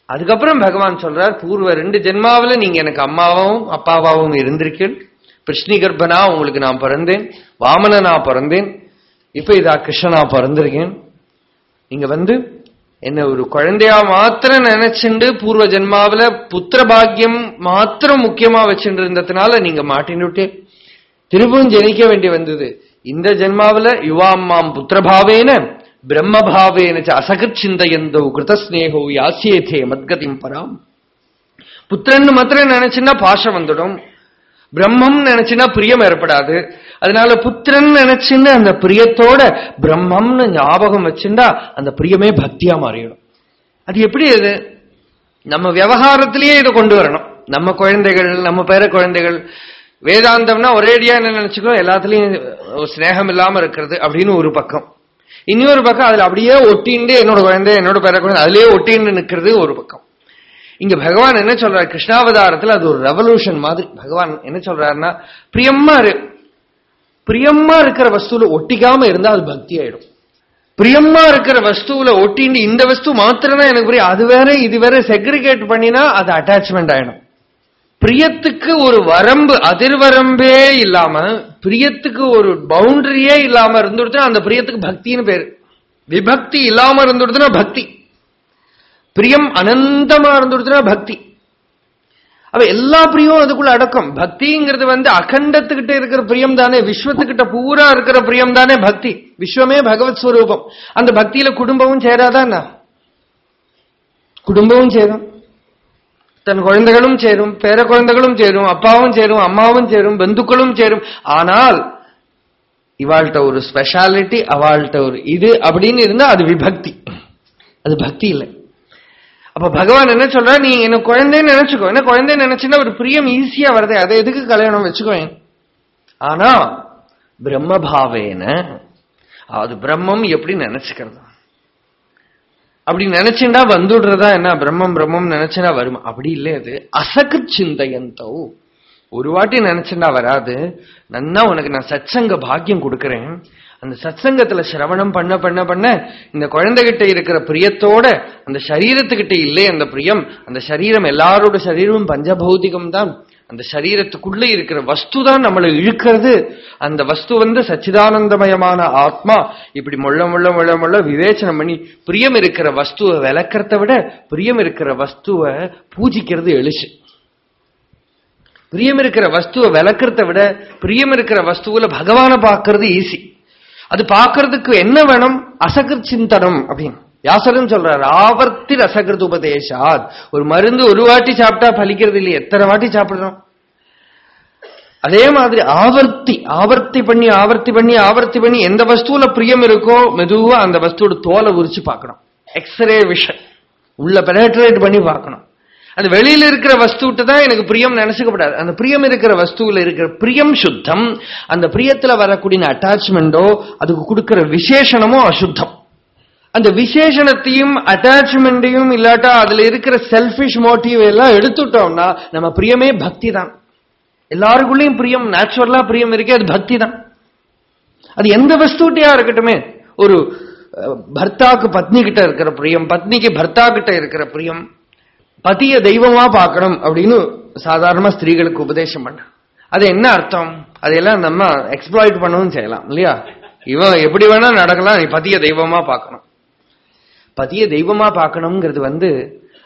அதுக்கப்புறம் பகவான் சொல்றார் பூர்வ ரெண்டு ஜென்மாவில நீங்க எனக்கு அம்மாவும் அப்பாவாவும் இருந்திருக்கீள் கிருஷ்ணி கர்ப்பனா உங்களுக்கு நான் பிறந்தேன் வாமனா பிறந்தேன் இப்ப இதா கிருஷ்ணனா பிறந்திருக்கேன். இங்க வந்து என்ன ஒரு குழந்தையா மாத்திரம் நினைச்சுண்டு பூர்வ ஜென்மாவில புத்திர பாக்கியம் மாத்திரம் முக்கியமா வச்சுட்டு இருந்ததுனால நீங்க மாட்டினுட்டே திரும்பவும் ஜெனிக்க வேண்டி வந்தது இந்த ஜென்மாவில யுவாம்மாம் புத்திரபாவேன பிரம்மபாவேன அசகத் சிந்தையந்தோ கிருதஸ்நேகோ யாசியேதே மத்கதிம் பராம் புத்திரன்னு மாத்திரம் நினைச்சுன்னா பாஷம் வந்துடும் பிரம்மம் நினைச்சுன்னா பிரியம் ஏற்படாது. அதனால புத்திரன் நினைச்சுன்னு அந்த பிரியத்தோட பிரம்மம்னு ஞாபகம் வச்சுட்டா அந்த பிரியமே பக்தியா மாறிடும். அது எப்படி அது? நம்ம விவகாரத்திலேயே இதை கொண்டு வரணும். நம்ம குழந்தைகள் நம்ம பேர குழந்தைகள் வேதாந்தம்னா ஒரேடியா என்ன நினைச்சுக்கோ எல்லாத்துலயும் ஸ்னேகம் இல்லாம இருக்கிறது அப்படின்னு ஒரு பக்கம். இன்னொரு பக்கம் அதுல அப்படியே ஒட்டிண்டு என்னோட குழந்தை என்னோட பேர குழந்தை அதுலயே ஒட்டின்னு நிற்கிறது ஒரு பக்கம். இங்க பகவான் என்ன சொல்றாரு? கிருஷ்ணாவதாரத்துல அது ஒரு ரெவல்யூஷன் மாதிரி. பகவான் என்ன சொல்றாருன்னா பிரியமா இரு. பிரியமா இருக்கிற வஸ்துல ஒட்டிக்காம இருந்தா அது பக்தி ஆயிடும். பிரியமா இருக்கிற வஸ்துவில ஒட்டிண்டு இந்த வஸ்து மாத்திரம் தான் எனக்கு புரியும். அது வேற இது வேற செக்ரிகேட் பண்ணினா அது அட்டாச்மெண்ட் ஆயிடும். பிரியத்துக்கு ஒரு வரம்பு அதிர்வரம்பே இல்லாம பிரியத்துக்கு ஒரு பவுண்டரியே இல்லாம இருந்துடுச்சுன்னா அந்த பிரியத்துக்கு பக்தின்னு பேரு. விபக்தி இல்லாம இருந்துடுதுன்னா பக்தி. பிரியம் அனந்தமா இருந்துடுச்சுன்னா பக்தி. அவ எல்லா பிரியம் அதுக்குள்ள அடக்கம். பக்திங்கிறது வந்து அகண்டத்துக்கிட்ட இருக்கிற பிரியம் தானே விஸ்வத்துக்கிட்ட பூரா இருக்கிற பிரியம் தானே பக்தி. விஸ்வமே பகவத் ஸ்வரூபம். அந்த பக்தியில குடும்பமும் சேராதான் குடும்பமும் சேரும். தன் குழந்தைகளும் சேரும் பேர குழந்தைகளும் சேரும் அப்பாவும் சேரும் அம்மாவும் சேரும் பந்துக்களும் சேரும். ஆனால் இவாள்கிட்ட ஒரு ஸ்பெஷாலிட்டி அவள்கிட்ட ஒரு இது அப்படின்னு இருந்தா அது விபக்தி. அது பக்தி இல்லை. அப்ப பகவான் என்ன சொல்ற நீ என்ன குழந்தைன்னு நினைச்சுக்கோ. என்ன குழந்தைன்னு நினைச்சுன்னா ஒரு பிரியம் ஈஸியா வருது. அதை எதுக்கு கல்யாணம் வச்சுக்கோங்க ஆனா பிரம்மபாவேன அது பிரம்மம் எப்படி நினைச்சுக்கிறது? அப்படி நினைச்சுண்டா வந்துடுறதா என்ன? பிரம்மம் பிரம்மம் நினைச்சுனா வரும். அப்படி இல்லை அது. அசகு சிந்தையந்தோ. ஒரு வாட்டி நினைச்சுண்டா வராது. நன்னா உனக்கு நான் சச்சங்க பாக்கியம் கொடுக்கறேன். அந்த சத்சங்கத்துல சிரவணம் பண்ண பண்ண பண்ண இந்த குழந்தைகிட்ட இருக்கிற பிரியத்தோட அந்த சரீரத்துக்கிட்ட இல்லை அந்த பிரியம் அந்த சரீரம் எல்லாரோட சரீரமும் பஞ்சபௌதிகம் தான் அந்த சரீரத்துக்குள்ள இருக்கிற வஸ்து தான் நம்மளை இழுக்கிறது. அந்த வஸ்து வந்து சச்சிதானந்தமயமான ஆத்மா. இப்படி முள்ள முள்ள முள்ள முள்ள விவேச்சனம் பண்ணி பிரியம் இருக்கிற வஸ்துவை விளக்கிறத விட பிரியம் இருக்கிற வஸ்துவை பூஜிக்கிறது எழுச்சு. பிரியம் இருக்கிற வஸ்துவை விளக்கிறத விட பிரியம் இருக்கிற வஸ்துவில பகவானை பார்க்கறது ஈஸி. அது பார்க்கறதுக்கு என்ன வேணும்? அசகிருத் சிந்தனம் அப்படின்னு. வியாசரும் சொல்றாரு ஆவர்த்தி ரசகிருத் உபதேசாத். ஒரு மருந்து ஒரு வாட்டி சாப்பிட்டா பலிக்கிறது இல்லையே எத்தனை வாட்டி சாப்பிடுறோம்? அதே மாதிரி ஆவர்த்தி ஆவர்த்தி பண்ணி ஆவர்த்தி பண்ணி ஆவர்த்தி பண்ணி எந்த வஸ்துவில பிரியம் இருக்கோ மெதுவா அந்த வஸ்துவோட தோலை உரிச்சு பார்க்கணும். எக்ஸ்ரே விஷன் உள்ள பெனட்ரேட் பண்ணி பார்க்கணும். அந்த வெளியில இருக்கிற வஸ்துட்டு தான் எனக்கு பிரியம் நினைச்சுக்கப்படாது. அந்த பிரியம் இருக்கிற வஸ்துவில் இருக்கிற பிரியம் சுத்தம் அந்த பிரியத்துல வரக்கூடிய அட்டாச்மெண்டோ அதுக்கு கொடுக்கிற விசேஷனமோ அசுத்தம். அந்த விசேஷணத்தையும் அட்டாச்மெண்ட்டையும் இல்லாட்டா அதுல இருக்கிற செல்பிஷ் மோட்டிவ் எல்லாம் எடுத்துட்டோம்னா நம்ம பிரியமே பக்தி தான் எல்லாருக்குள்ளயும் பிரியம் நேச்சுரலா பிரியம் இருக்கே அது பக்தி தான் அது எந்த வஸ்துட்டையா இருக்கட்டுமே ஒரு பர்த்தாக்கு பத்னி கிட்ட இருக்கிற பிரியம் பத்னிக்கு பர்த்தா கிட்ட இருக்கிற பிரியம் பதிய தெய்வமா பார்க்கணும் அப்படின்னு சாதாரணமா ஸ்திரீகளுக்கு உபதேசம் பண்ண. அது என்ன அர்த்தம்? அதையெல்லாம் நம்ம எக்ஸ்ப்ளாய்ட் பண்ணவும் செய்யலாம் இல்லையா? இவன் எப்படி வேணா நடக்கலாம் நீ பதிய தெய்வமா பார்க்கணும். பதிய தெய்வமா பார்க்கணுங்கிறது வந்து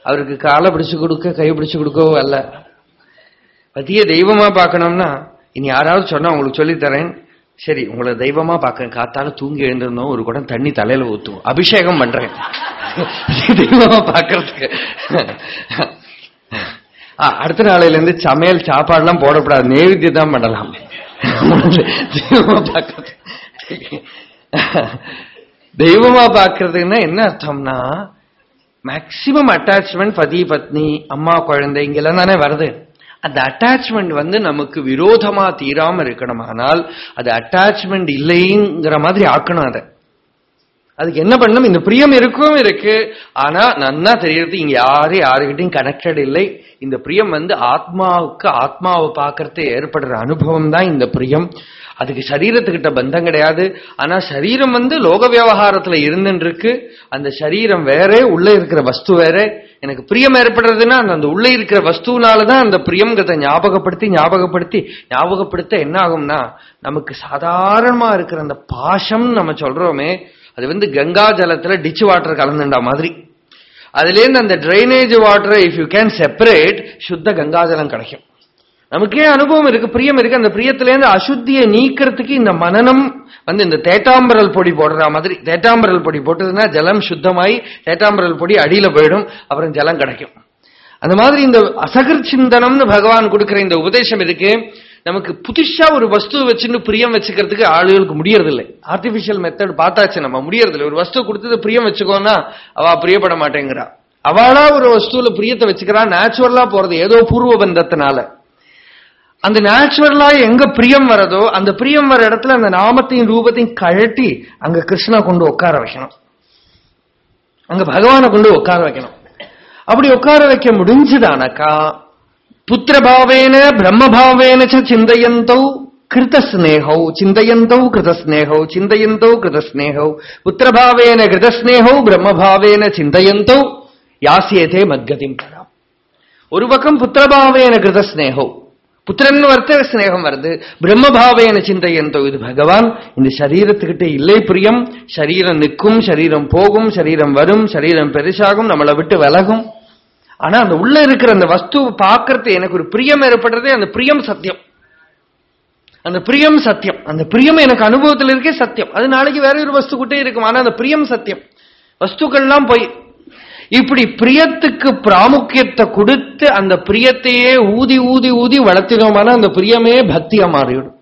அவருக்கு காலை பிடிச்சு கொடுக்க கை பிடிச்சு கொடுக்கவோ அல்ல. பதிய தெய்வமா பார்க்கணும்னா இனி யாராவது சொன்னா உங்களுக்கு சொல்லித்தரேன் சரி உங்களை தெய்வமா பார்க்க காத்தால தூங்கி எழுந்திருந்தோம் ஒரு குடம் தண்ணி தலையில ஊத்துவோம். அபிஷேகம் பண்றேன். தெய்வமா பார்க்கறதுக்கு. அடுத்த நாளையில இருந்து சமையல் சாப்பாடுலாம் போடப்படாது நேவித்தியம் தான் பண்ணலாம். தெய்வமா பார்க்கறது. தெய்வமா பார்க்கறதுன்னா என்ன அர்த்தம்னா மேக்சிமம் அட்டாச்மெண்ட் பதி பத்னி அம்மா குழந்தை இங்கெல்லாம் தானே வருது. அந்த அட்டாச்மெண்ட் வந்து நமக்கு விரோதமா தீராம இருக்கணும். ஆனால் அது அட்டாச்மெண்ட் இல்லைங்கிற மாதிரி ஆக்கணும் அதை. அதுக்கு என்ன பண்ணணும்? இந்த பிரியம் இருக்கும் இருக்கு. ஆனா நன்னா தெரியறது இங்க யாரு யாருக்கிட்டையும் கனெக்டட் இல்லை. இந்த பிரியம் வந்து ஆத்மாவுக்கு ஆத்மாவை பார்க்கறது ஏற்படுற அனுபவம் தான் இந்த பிரியம். அதுக்கு சரீரத்துக்கிட்ட பந்தம் கிடையாது. ஆனா சரீரம் வந்து லோக விவகாரத்துல இருந்துருக்கு அந்த சரீரம் வேற உள்ள இருக்கிற வஸ்து வேற. எனக்கு பிரியம் ஏற்படுறதுன்னா அந்த உள்ளே இருக்கிற வஸ்துனாலதான் அந்த பிரியம்ங்கிறத ஞாபகப்படுத்தி ஞாபகப்படுத்தி ஞாபகப்படுத்த என்ன ஆகும்னா நமக்கு சாதாரணமா இருக்கிற அந்த பாஷம் நம்ம சொல்றோமே அது வந்து கங்கா ஜலத்துல டிச் வாட்டர் கலந்துண்டா மாதிரி. அதுலேருந்து அந்த டிரைனேஜ் வாட்டரை இஃப் யூ கேன் செப்பரேட் சுத்த கங்காஜலம் கிடைக்கும். நமக்கே அனுபவம் இருக்கு பிரியம் இருக்கு. அந்த பிரியத்திலேருந்து அசுத்தியை நீக்கிறதுக்கு இந்த மனநம் வந்து இந்த தேட்டாம்பரல் பொடி போடுற மாதிரி தேட்டாம்பரல் பொடி போட்டதுன்னா ஜலம் சுத்தமாயி தேட்டாம்பரல் பொடி அடியில போயிடும் அப்புறம் ஜலம் கிடைக்கும். அந்த மாதிரி இந்த அசகர் சிந்தனம்னு பகவான் கொடுக்கிற இந்த உபதேசம் இருக்கு. நமக்கு புதுசா ஒரு வஸ்து வச்சுன்னு பிரியம் வச்சுக்கிறதுக்கு ஆளுகளுக்கு முடியறதில்லை. ஆர்டிபிஷியல் மெத்தட் பார்த்தாச்சு நம்ம முடியறதில்லை. ஒரு வஸ்து கொடுத்தது பிரியம் வச்சுக்கோன்னா அவ பிரியப்பட மாட்டேங்கிறா. அவளா ஒரு வஸ்துல பிரியத்தை வச்சுக்கிறா நேச்சுரலா போறது ஏதோ பூர்வ பந்தத்தினால. அந்த நேச்சுரலா எங்க பிரியம் வரதோ அந்த பிரியம் வர இடத்துல அந்த நாமத்தையும் ரூபத்தையும் கழட்டி அங்க கிருஷ்ணா கொண்டு உட்கார வைக்கணும். அங்க பகவானை கொண்டு உட்கார வைக்கணும். அப்படி உட்கார வைக்க முடிஞ்சுதானக்கா புத்திரபாவேன பிரம்மபாவேன சிந்தையந்தோ கிருதஸ்நேகௌ சிந்தையந்தௌ கிருதஸ்நேகௌ சிந்தையந்தௌ கிருதஸ்நேகௌ புத்திரபாவேன கிருதஸ்நேகௌ பிரம்மபாவேன சிந்தையந்தௌ யாசியதே மத்கதிம் பராம். ஒரு பக்கம் புத்திரபாவேன கிருதஸ்நேகௌ புத்திரன் வர்த்த ஸ்நேகம் வருது. பிரம்மபாவேன சிந்தையந்தோ இது பகவான். இந்த சரீரத்துக்கிட்ட இல்லை பிரியம். சரீரம் நிற்கும் சரீரம் போகும் சரீரம் வரும் சரீரம் பெருசாகும் நம்மளை விட்டு விலகும். ஆனா அந்த உள்ள இருக்கிற அந்த வஸ்துவை பார்க்கறது எனக்கு ஒரு பிரியம் ஏற்படுறதே அந்த பிரியம் சத்தியம். அந்த பிரியம் சத்தியம். அந்த பிரியம் எனக்கு அனுபவத்தில் இருக்கே சத்தியம். அது நாளைக்கு வேற ஒரு வஸ்து கிட்டே இருக்கும். ஆனா அந்த பிரியம் சத்தியம். வஸ்துக்கள்லாம் போய் இப்படி பிரியத்துக்கு பிராமுக்கியத்தை கொடுத்து அந்த பிரியத்தையே ஊதி ஊதி ஊதி வளர்த்தினோமான அந்த பிரியமே பக்தியா மாறிவிடும்.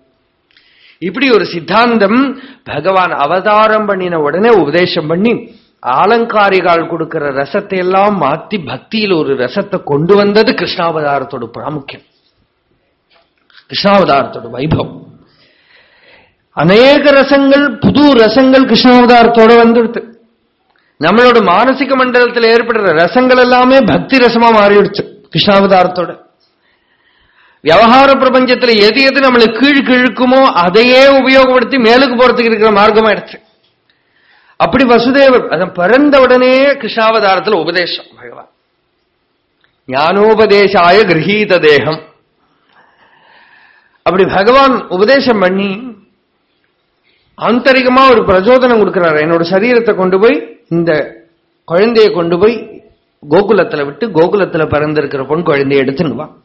இப்படி ஒரு சித்தாந்தம் பகவான் அவதாரம் பண்ணின உடனே உபதேசம் பண்ணி ஆலங்காரிகால் கொடுக்கிற ரசத்தை எல்லாம் மாத்தி பக்தியில் ஒரு ரசத்தை கொண்டு வந்தது கிருஷ்ணாவதாரத்தோட பிராமுக்கியம். கிருஷ்ணாவதாரத்தோட வைபவம். அநேக ரசங்கள் புது ரசங்கள் கிருஷ்ணாவதாரத்தோட வந்துடுது. நம்மளோட மானசிக மண்டலத்தில் ஏற்படுற ரசங்கள் எல்லாமே பக்தி ரசமா மாறிடுச்சு கிருஷ்ணாவதாரத்தோட. விவகார பிரபஞ்சத்துல எது எது நம்மளை கீழ் கிழக்குமோ அதையே உபயோகப்படுத்தி மேலுக்கு போறதுக்கு இருக்கிற மார்க்கமாயிடுச்சு. அப்படி வசுதேவர் அதன் பிறந்த உடனே கிருஷ்ணாவதாரத்துல உபதேசம் பகவான். ஞானோபதேசாய கிரகீத தேகம். அப்படி பகவான் உபதேசம் பண்ணி ஆந்தரிகமா ஒரு பிரச்சோதனம் கொடுக்கிறார். என்னோட சரீரத்தை கொண்டு போய் இந்த குழந்தைய கொண்டு போய் கோகுலத்துல விட்டு கோகுலத்துல பிறந்திருக்கிற பொன் குழந்தைய எடுத்துன்னு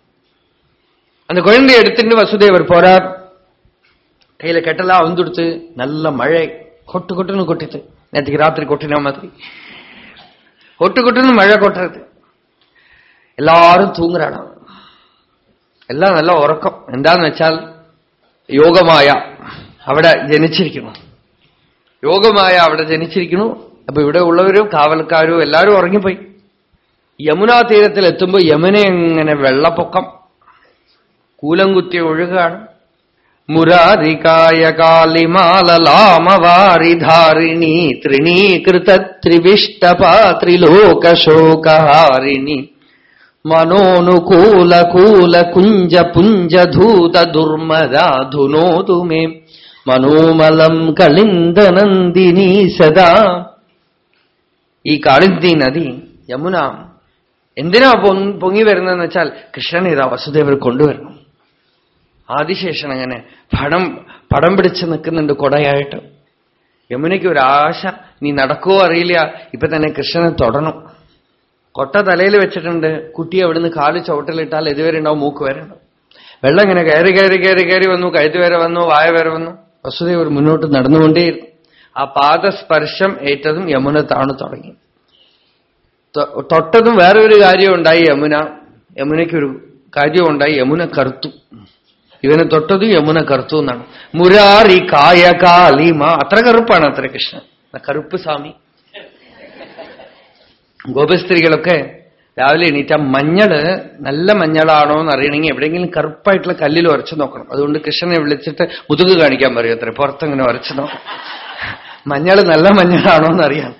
அந்த குழந்தைய எடுத்துட்டு வசுதேவர் போறார். கையில கெட்டலா வந்துடுத்து நல்ல மழை. கொட்டு கொட்டுன்னு கொட்டிச்சு நேற்றுக்கு ராத்திரி கொட்டின மாதிரி. கொட்டு கொட்டுன்னு மழை கொட்டுறது. எல்லாரும் தூங்குறாடாம் எல்லாம் நல்லா உறக்கம். എന്താന്ന് വെച്ചാൽ യോഗമായ അവിടെ ജനിച്ചിരിക്കണം யோகமாயா അവിടെ ஜனிச்சிருக்கணும். അപ്പൊ ഇവിടെ ഉള്ളവരും കാവൽക്കാരും എല്ലാവരും ഉറങ്ങിപ്പോയി. യമുനാ തീരത്തിൽ എത്തുമ്പോൾ യമുന എങ്ങനെ വെള്ളപ്പൊക്കം? കൂലം കുത്തി ഒഴുകാണ്. മുരാരികായ കാളിമാലലാമവാരിധാരിണി ത്രിണീകൃത ത്രിവിഷ്ടപാത്രിലോകശോകഹാരിണി മനോനുകൂല കൂല കുഞ്ച പുഞ്ചധൂത ദുർമരാധുനോതുമേ മനോമലം കളിന്ദനന്ദിനി സദാ. ഈ കാളിന്തി നദി യമുന എന്തിനാ പൊങ്ങി വരുന്നതെന്ന് വെച്ചാൽ കൃഷ്ണൻ ഇതാ വസുദേവർ കൊണ്ടുവരണം. ആദിശേഷൻ അങ്ങനെ പടം പടം പിടിച്ച് നിൽക്കുന്നുണ്ട് കൊടയായിട്ട്. യമുനയ്ക്ക് ഒരു ആശ നീ നടക്കുവോ അറിയില്ല ഇപ്പൊ തന്നെ കൃഷ്ണനെ തൊടണം. കൊട്ട തലയിൽ വെച്ചിട്ടുണ്ട് കുട്ടി അവിടുന്ന് കാൽ ചവിട്ടലിട്ടാൽ ഇതുവരെ ഉണ്ടാവും മൂക്ക് വരെ വെള്ളം ഇങ്ങനെ കയറി കയറി കയറി കയറി വന്നു കഴുത്ത് വരെ വന്നു വായ വരെ വന്നു. വസുദേവർ മുന്നോട്ട് നടന്നുകൊണ്ടേയിരുന്നു. ആ പാദസ്പർശം ഏറ്റതും യമുന താണു തുടങ്ങി. തൊട്ടതും വേറെ ഒരു കാര്യം ഉണ്ടായി യമുന. യമുനയ്ക്കൊരു കാര്യം ഉണ്ടായി യമുന കറുത്തു. ഇവനെ തൊട്ടതും യമുന കറുത്തു എന്നാണ്. മുരാറി കായ കാലിമ അത്ര കറുപ്പാണ് അത്ര കൃഷ്ണൻ. കറുപ്പ് സ്വാമി. ഗോപസ്ത്രീകളൊക്കെ രാവിലെ എണീറ്റ മഞ്ഞൾ നല്ല മഞ്ഞളാണോ എന്ന് അറിയണമെങ്കിൽ എവിടെയെങ്കിലും കറുപ്പായിട്ടുള്ള കല്ലിൽ ഉരച്ചു നോക്കണം. അതുകൊണ്ട് കൃഷ്ണനെ വിളിച്ചിട്ട് മുതുക് കാണിക്കാൻ പറയും അത്ര. പുറത്തങ്ങനെ ഉരച്ചു നോക്കണം. മഞ്ഞൾ നല്ല മഞ്ഞളാണോ എന്നറിയാം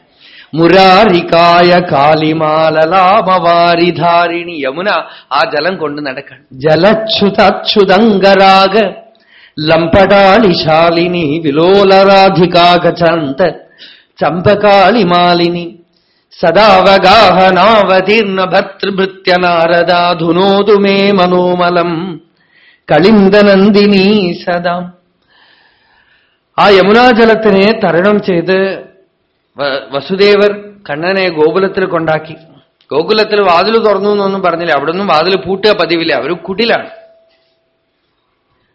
മുരാരികായ കാലിമാലലാമവാരിധാരിണി യമുന ആ ജലം കൊണ്ട് നടക്കണം ജലച്യുതച്യുതങ്കരാഗ ലംപടാളിശാലിനി ശാലിനി ചമ്പകാളിമാലിനി സദാവഗാഹനാവതീർണ ഭർത്തൃഭൃത്യനാരദാധുനോതു മേ മനോമലം കളിന്ദനന്ദിനി സദാം. ആ യമുനാജലത്തിനെ തരണം ചെയ്ത് വസുദേവർ കണ്ണനെ ഗോകുലത്തിൽ കൊണ്ടാക്കി. ഗോകുലത്തിൽ വാതിൽ തുറന്നു എന്നൊന്നും പറഞ്ഞില്ല. അവിടെ ഒന്നും വാതിൽ പൂട്ടുക പതിവില്ല. അവർ കുടിലാണ്.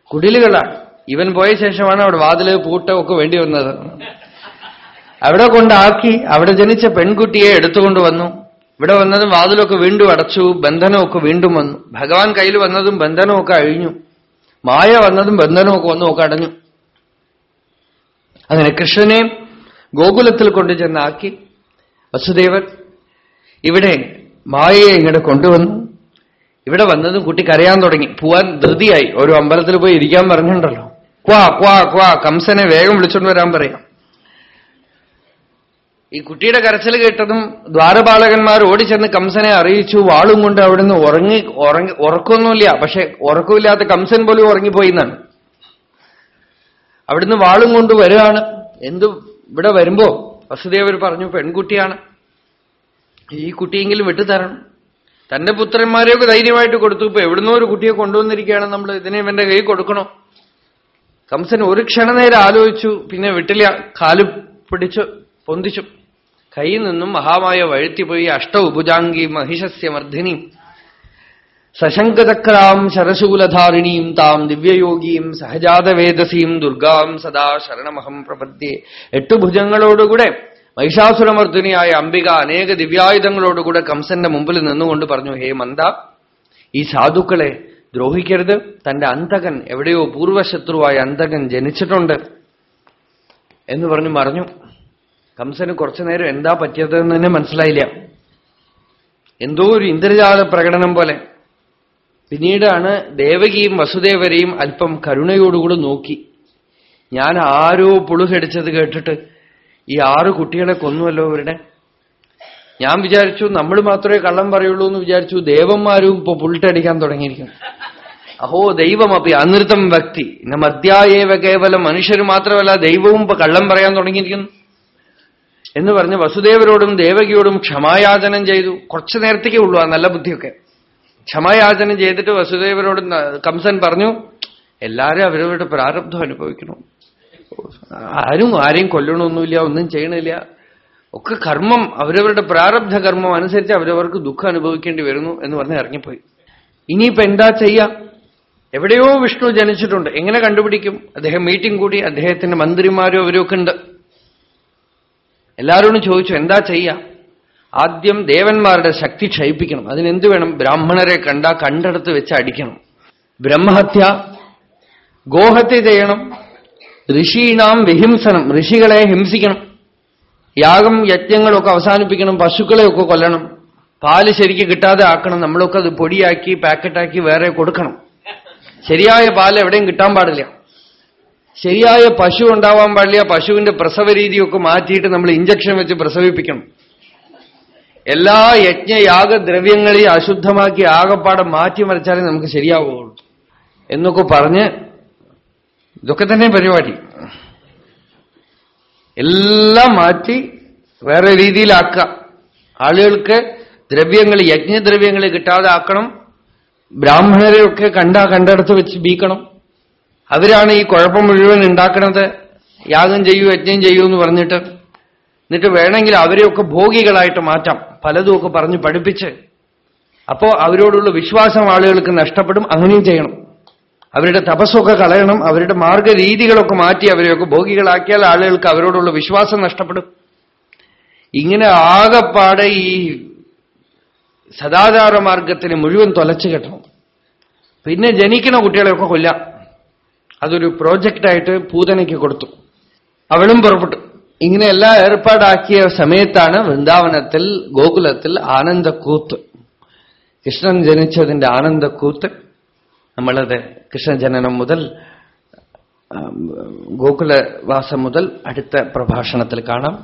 കുടിലുകളാണ്. ഇവൻ പോയ ശേഷമാണ് അവിടെ വാതിൽ പൂട്ട ഒക്കെ വേണ്ടി വന്നത്. അവിടെ കൊണ്ടാക്കി അവിടെ ജനിച്ച പെൺകുട്ടിയെ എടുത്തുകൊണ്ട് വന്നു. ഇവിടെ വന്നതും വാതിലൊക്കെ വീണ്ടും അടച്ചു ബന്ധനമൊക്കെ വീണ്ടും വന്നു. ഭഗവാൻ കയ്യിൽ വന്നതും ബന്ധനമൊക്കെ അഴിഞ്ഞു. മായ വന്നതും ബന്ധനമൊക്കെ വന്നു ഒക്കെ അടഞ്ഞു. അങ്ങനെ കൃഷ്ണനെ ഗോകുലത്തിൽ കൊണ്ടുചെന്നാക്കി വസുദേവൻ ഇവിടെ മായയെ ഇങ്ങോട്ട് കൊണ്ടുവന്നു. ഇവിടെ വന്നതും കുട്ടി കരയാൻ തുടങ്ങി. പോവാൻ ധൃതിയായി. ഒരു അമ്പലത്തിൽ പോയി ഇരിക്കാൻ പറഞ്ഞിട്ടുണ്ടല്ലോ. ക്വാ ക്വാ ക്വാ കംസനെ വേഗം വിളിച്ചോണ്ട് വരാൻ പറയാം. ഈ കുട്ടിയുടെ കരച്ചിൽ കേട്ടതും ദ്വാരപാലകന്മാർ ഓടിച്ചെന്ന് കംസനെ അറിയിച്ചു. വാളും കൊണ്ട് അവിടുന്ന് ഉറങ്ങി ഉറങ്ങി ഉറക്കമൊന്നുമില്ല പക്ഷെ ഉറക്കമില്ലാത്ത കംസൻ പോലും ഉറങ്ങിപ്പോയി എന്നാണ്. അവിടുന്ന് വാളും കൊണ്ട് വരികയാണ് എന്ത് ഇവിടെ വരുമ്പോ വസുദേവർ പറഞ്ഞു പെൺകുട്ടിയാണ്. ഈ കുട്ടിയെങ്കിലും വിട്ടുതരണം തന്റെ പുത്രന്മാരെയൊക്കെ ധൈര്യമായിട്ട് കൊടുത്തു. ഇപ്പൊ എവിടുന്നോ ഒരു കുട്ടിയെ കൊണ്ടുവന്നിരിക്കുകയാണ് നമ്മൾ ഇതിനെ ഇവന്റെ കൈ കൊടുക്കണോ? കംസൻ ഒരു ക്ഷണനേരം ആലോചിച്ചു. പിന്നെ വിട്ടില്ല. കാൽ പിടിച്ചു പൊന്തിച്ചു. കൈയിൽ നിന്നും മഹാമായ വഴുത്തിപ്പോയി അഷ്ടഉപുജാംഗി മഹിഷസ്യ മർദ്ദിനി സശങ്കചക്രാം ശരശൂലധാരിണീം താം ദിവ്യയോഗീം സഹജാതവേദസീം ദുർഗാം സദാ ശരണമഹം പ്രപദ്യേ. എട്ടു ഭുജങ്ങളോടുകൂടെ മഹിഷാസുരമർദ്ദിനിയായ അംബിക അനേക ദിവ്യായുധങ്ങളോടുകൂടെ കംസന്റെ മുമ്പിൽ നിന്നുകൊണ്ട് പറഞ്ഞു ഹേ മന്ദ ഈ സാധുക്കളെ ദ്രോഹിക്കരുത്. തന്റെ അന്തകൻ എവിടെയോ പൂർവശത്രുവായ അന്തകൻ ജനിച്ചിട്ടുണ്ട്. എന്ന് പറഞ്ഞു മറിഞ്ഞു. കംസന് കുറച്ചു നേരം എന്താ പറ്റിയതെന്ന് തന്നെ മനസ്സിലായില്ല. എന്തോ ഒരു ഇന്ദ്രജാല പ്രകടനം പോലെ. പിന്നീടാണ് ദേവകിയും വസുദേവരെയും അല്പം കരുണയോടുകൂടി നോക്കി. ഞാൻ ആരോ പുളുകടിച്ചത് കേട്ടിട്ട് ഈ ആറ് കുട്ടികളെ കൊന്നുവല്ലോ ഇവരുടെ. ഞാൻ വിചാരിച്ചു നമ്മൾ മാത്രമേ കള്ളം പറയുള്ളൂ എന്ന് വിചാരിച്ചു ദേവന്മാരും ഇപ്പൊ പുളിട്ടടിക്കാൻ തുടങ്ങിയിരിക്കുന്നു. അഹോ ദൈവം അപ്പൊ അനൃതം വ്യക്തി. ഇന്ന മധ്യായേവ കേവലം മനുഷ്യർ മാത്രമല്ല ദൈവവും ഇപ്പൊ കള്ളം പറയാൻ തുടങ്ങിയിരിക്കുന്നു. എന്ന് പറഞ്ഞ് വസുദേവരോടും ദേവകിയോടും ക്ഷമായാചനം ചെയ്തു. കുറച്ചു നേരത്തേക്കേ ഉള്ളൂ ആ നല്ല ബുദ്ധിയൊക്കെ. ക്ഷമായാചനം ചെയ്തിട്ട് വസുദേവരോട് കംസൻ പറഞ്ഞു എല്ലാവരും അവരവരുടെ പ്രാരബ്ധം അനുഭവിക്കണം ആരും ആരെയും കൊല്ലണമൊന്നുമില്ല ഒന്നും ചെയ്യണില്ല. ഒക്കെ കർമ്മം അവരവരുടെ പ്രാരബ്ധ കർമ്മം അനുസരിച്ച് അവരവർക്ക് ദുഃഖം അനുഭവിക്കേണ്ടി വരുന്നു എന്ന് പറഞ്ഞ് ഇറങ്ങിപ്പോയി. ഇനിയിപ്പോ എന്താ ചെയ്യാം? എവിടെയോ വിഷ്ണു ജനിച്ചിട്ടുണ്ട്. എങ്ങനെ കണ്ടുപിടിക്കും? അദ്ദേഹം മീറ്റിംഗ് കൂടി അദ്ദേഹത്തിന്റെ മന്ത്രിമാരും അവരൊക്കെ ഉണ്ട്. എല്ലാവരോടും ചോദിച്ചു എന്താ ചെയ്യാം? ആദ്യം ദേവന്മാരുടെ ശക്തി ക്ഷയിപ്പിക്കണം. അതിനെന്ത് വേണം? ബ്രാഹ്മണരെ കണ്ട കണ്ടെടുത്ത് വെച്ച് അടിക്കണം. ബ്രഹ്മഹത്യ ഗോഹത്യ ചെയ്യണം. ഋഷീണാം വിഹിംസനം ഋഷികളെ ഹിംസിക്കണം. യാഗം യജ്ഞങ്ങളൊക്കെ അവസാനിപ്പിക്കണം. പശുക്കളെയൊക്കെ കൊല്ലണം. പാൽ ശരിക്ക് കിട്ടാതെ ആക്കണം. നമ്മളൊക്കെ അത് പൊടിയാക്കി പാക്കറ്റാക്കി വേറെ കൊടുക്കണം. ശരിയായ പാൽ എവിടെയും കിട്ടാൻ പാടില്ല. ശരിയായ പശു ഉണ്ടാവാൻ പാടില്ല. പശുവിന്റെ പ്രസവ രീതിയൊക്കെ മാറ്റിയിട്ട് നമ്മൾ ഇഞ്ചക്ഷൻ വെച്ച് പ്രസവിപ്പിക്കണം. എല്ലാ യജ്ഞയാഗദ്രവ്യങ്ങളെയും അശുദ്ധമാക്കി ആകപ്പാടെ മാറ്റിമറിച്ചാലേ നമുക്ക് ശരിയാവുകയുള്ളൂ. എന്നൊക്കെ പറഞ്ഞ് ഇതൊക്കെ തന്നെ പരിപാടി. എല്ലാം മാറ്റി വേറെ രീതിയിലാക്കുക. ആളുകൾക്ക് ദ്രവ്യങ്ങൾ യജ്ഞദ്രവ്യങ്ങൾ കിട്ടാതെ ആക്കണം ബ്രാഹ്മണരെയൊക്കെ കണ്ടാ കണ്ടെടുത്ത് വെച്ച് ബീക്കണം അവരാണ് ഈ കുഴപ്പം മുഴുവൻ ഉണ്ടാക്കണത്. യാഗം ചെയ്യൂ യജ്ഞം ചെയ്യൂ എന്ന് പറഞ്ഞിട്ട് എന്നിട്ട് വേണമെങ്കിൽ അവരെയൊക്കെ ഭോഗികളായിട്ട് മാറ്റാം. പലതുമൊക്കെ പറഞ്ഞ് പഠിപ്പിച്ച്. അപ്പോ അവരോടുള്ള വിശ്വാസം ആളുകൾക്ക് നഷ്ടപ്പെടും അങ്ങനെയും ചെയ്യണം. അവരുടെ തപസ്സൊക്കെ കളയണം അവരുടെ മാർഗരീതികളൊക്കെ മാറ്റി അവരെയൊക്കെ ഭോഗികളാക്കിയാൽ ആളുകൾക്ക് അവരോടുള്ള വിശ്വാസം നഷ്ടപ്പെടും. ഇങ്ങനെ ആകപ്പാടെ ഈ സദാചാര മാർഗത്തിന് മുഴുവൻ തൊലച്ചു കെട്ടണം. പിന്നെ ജനിക്കുന്ന കുട്ടികളെയൊക്കെ കൊല്ലാം. അതൊരു പ്രോജക്റ്റായിട്ട് പൂതനയ്ക്ക് കൊടുത്തു. അവളും പുറപ്പെട്ടു. ഇങ്ങനെ എല്ലാം ഏർപ്പാടാക്കിയ സമയത്താണ് വൃന്ദാവനത്തിൽ ഗോകുലത്തിൽ ആനന്ദക്കൂത്ത്. കൃഷ്ണൻ ജനിച്ചതിന്റെ ആനന്ദക്കൂത്ത്. നമ്മളത് കൃഷ്ണജനനം മുതൽ ഗോകുലവാസം മുതൽ അടുത്ത പ്രഭാഷണത്തിൽ കാണാം.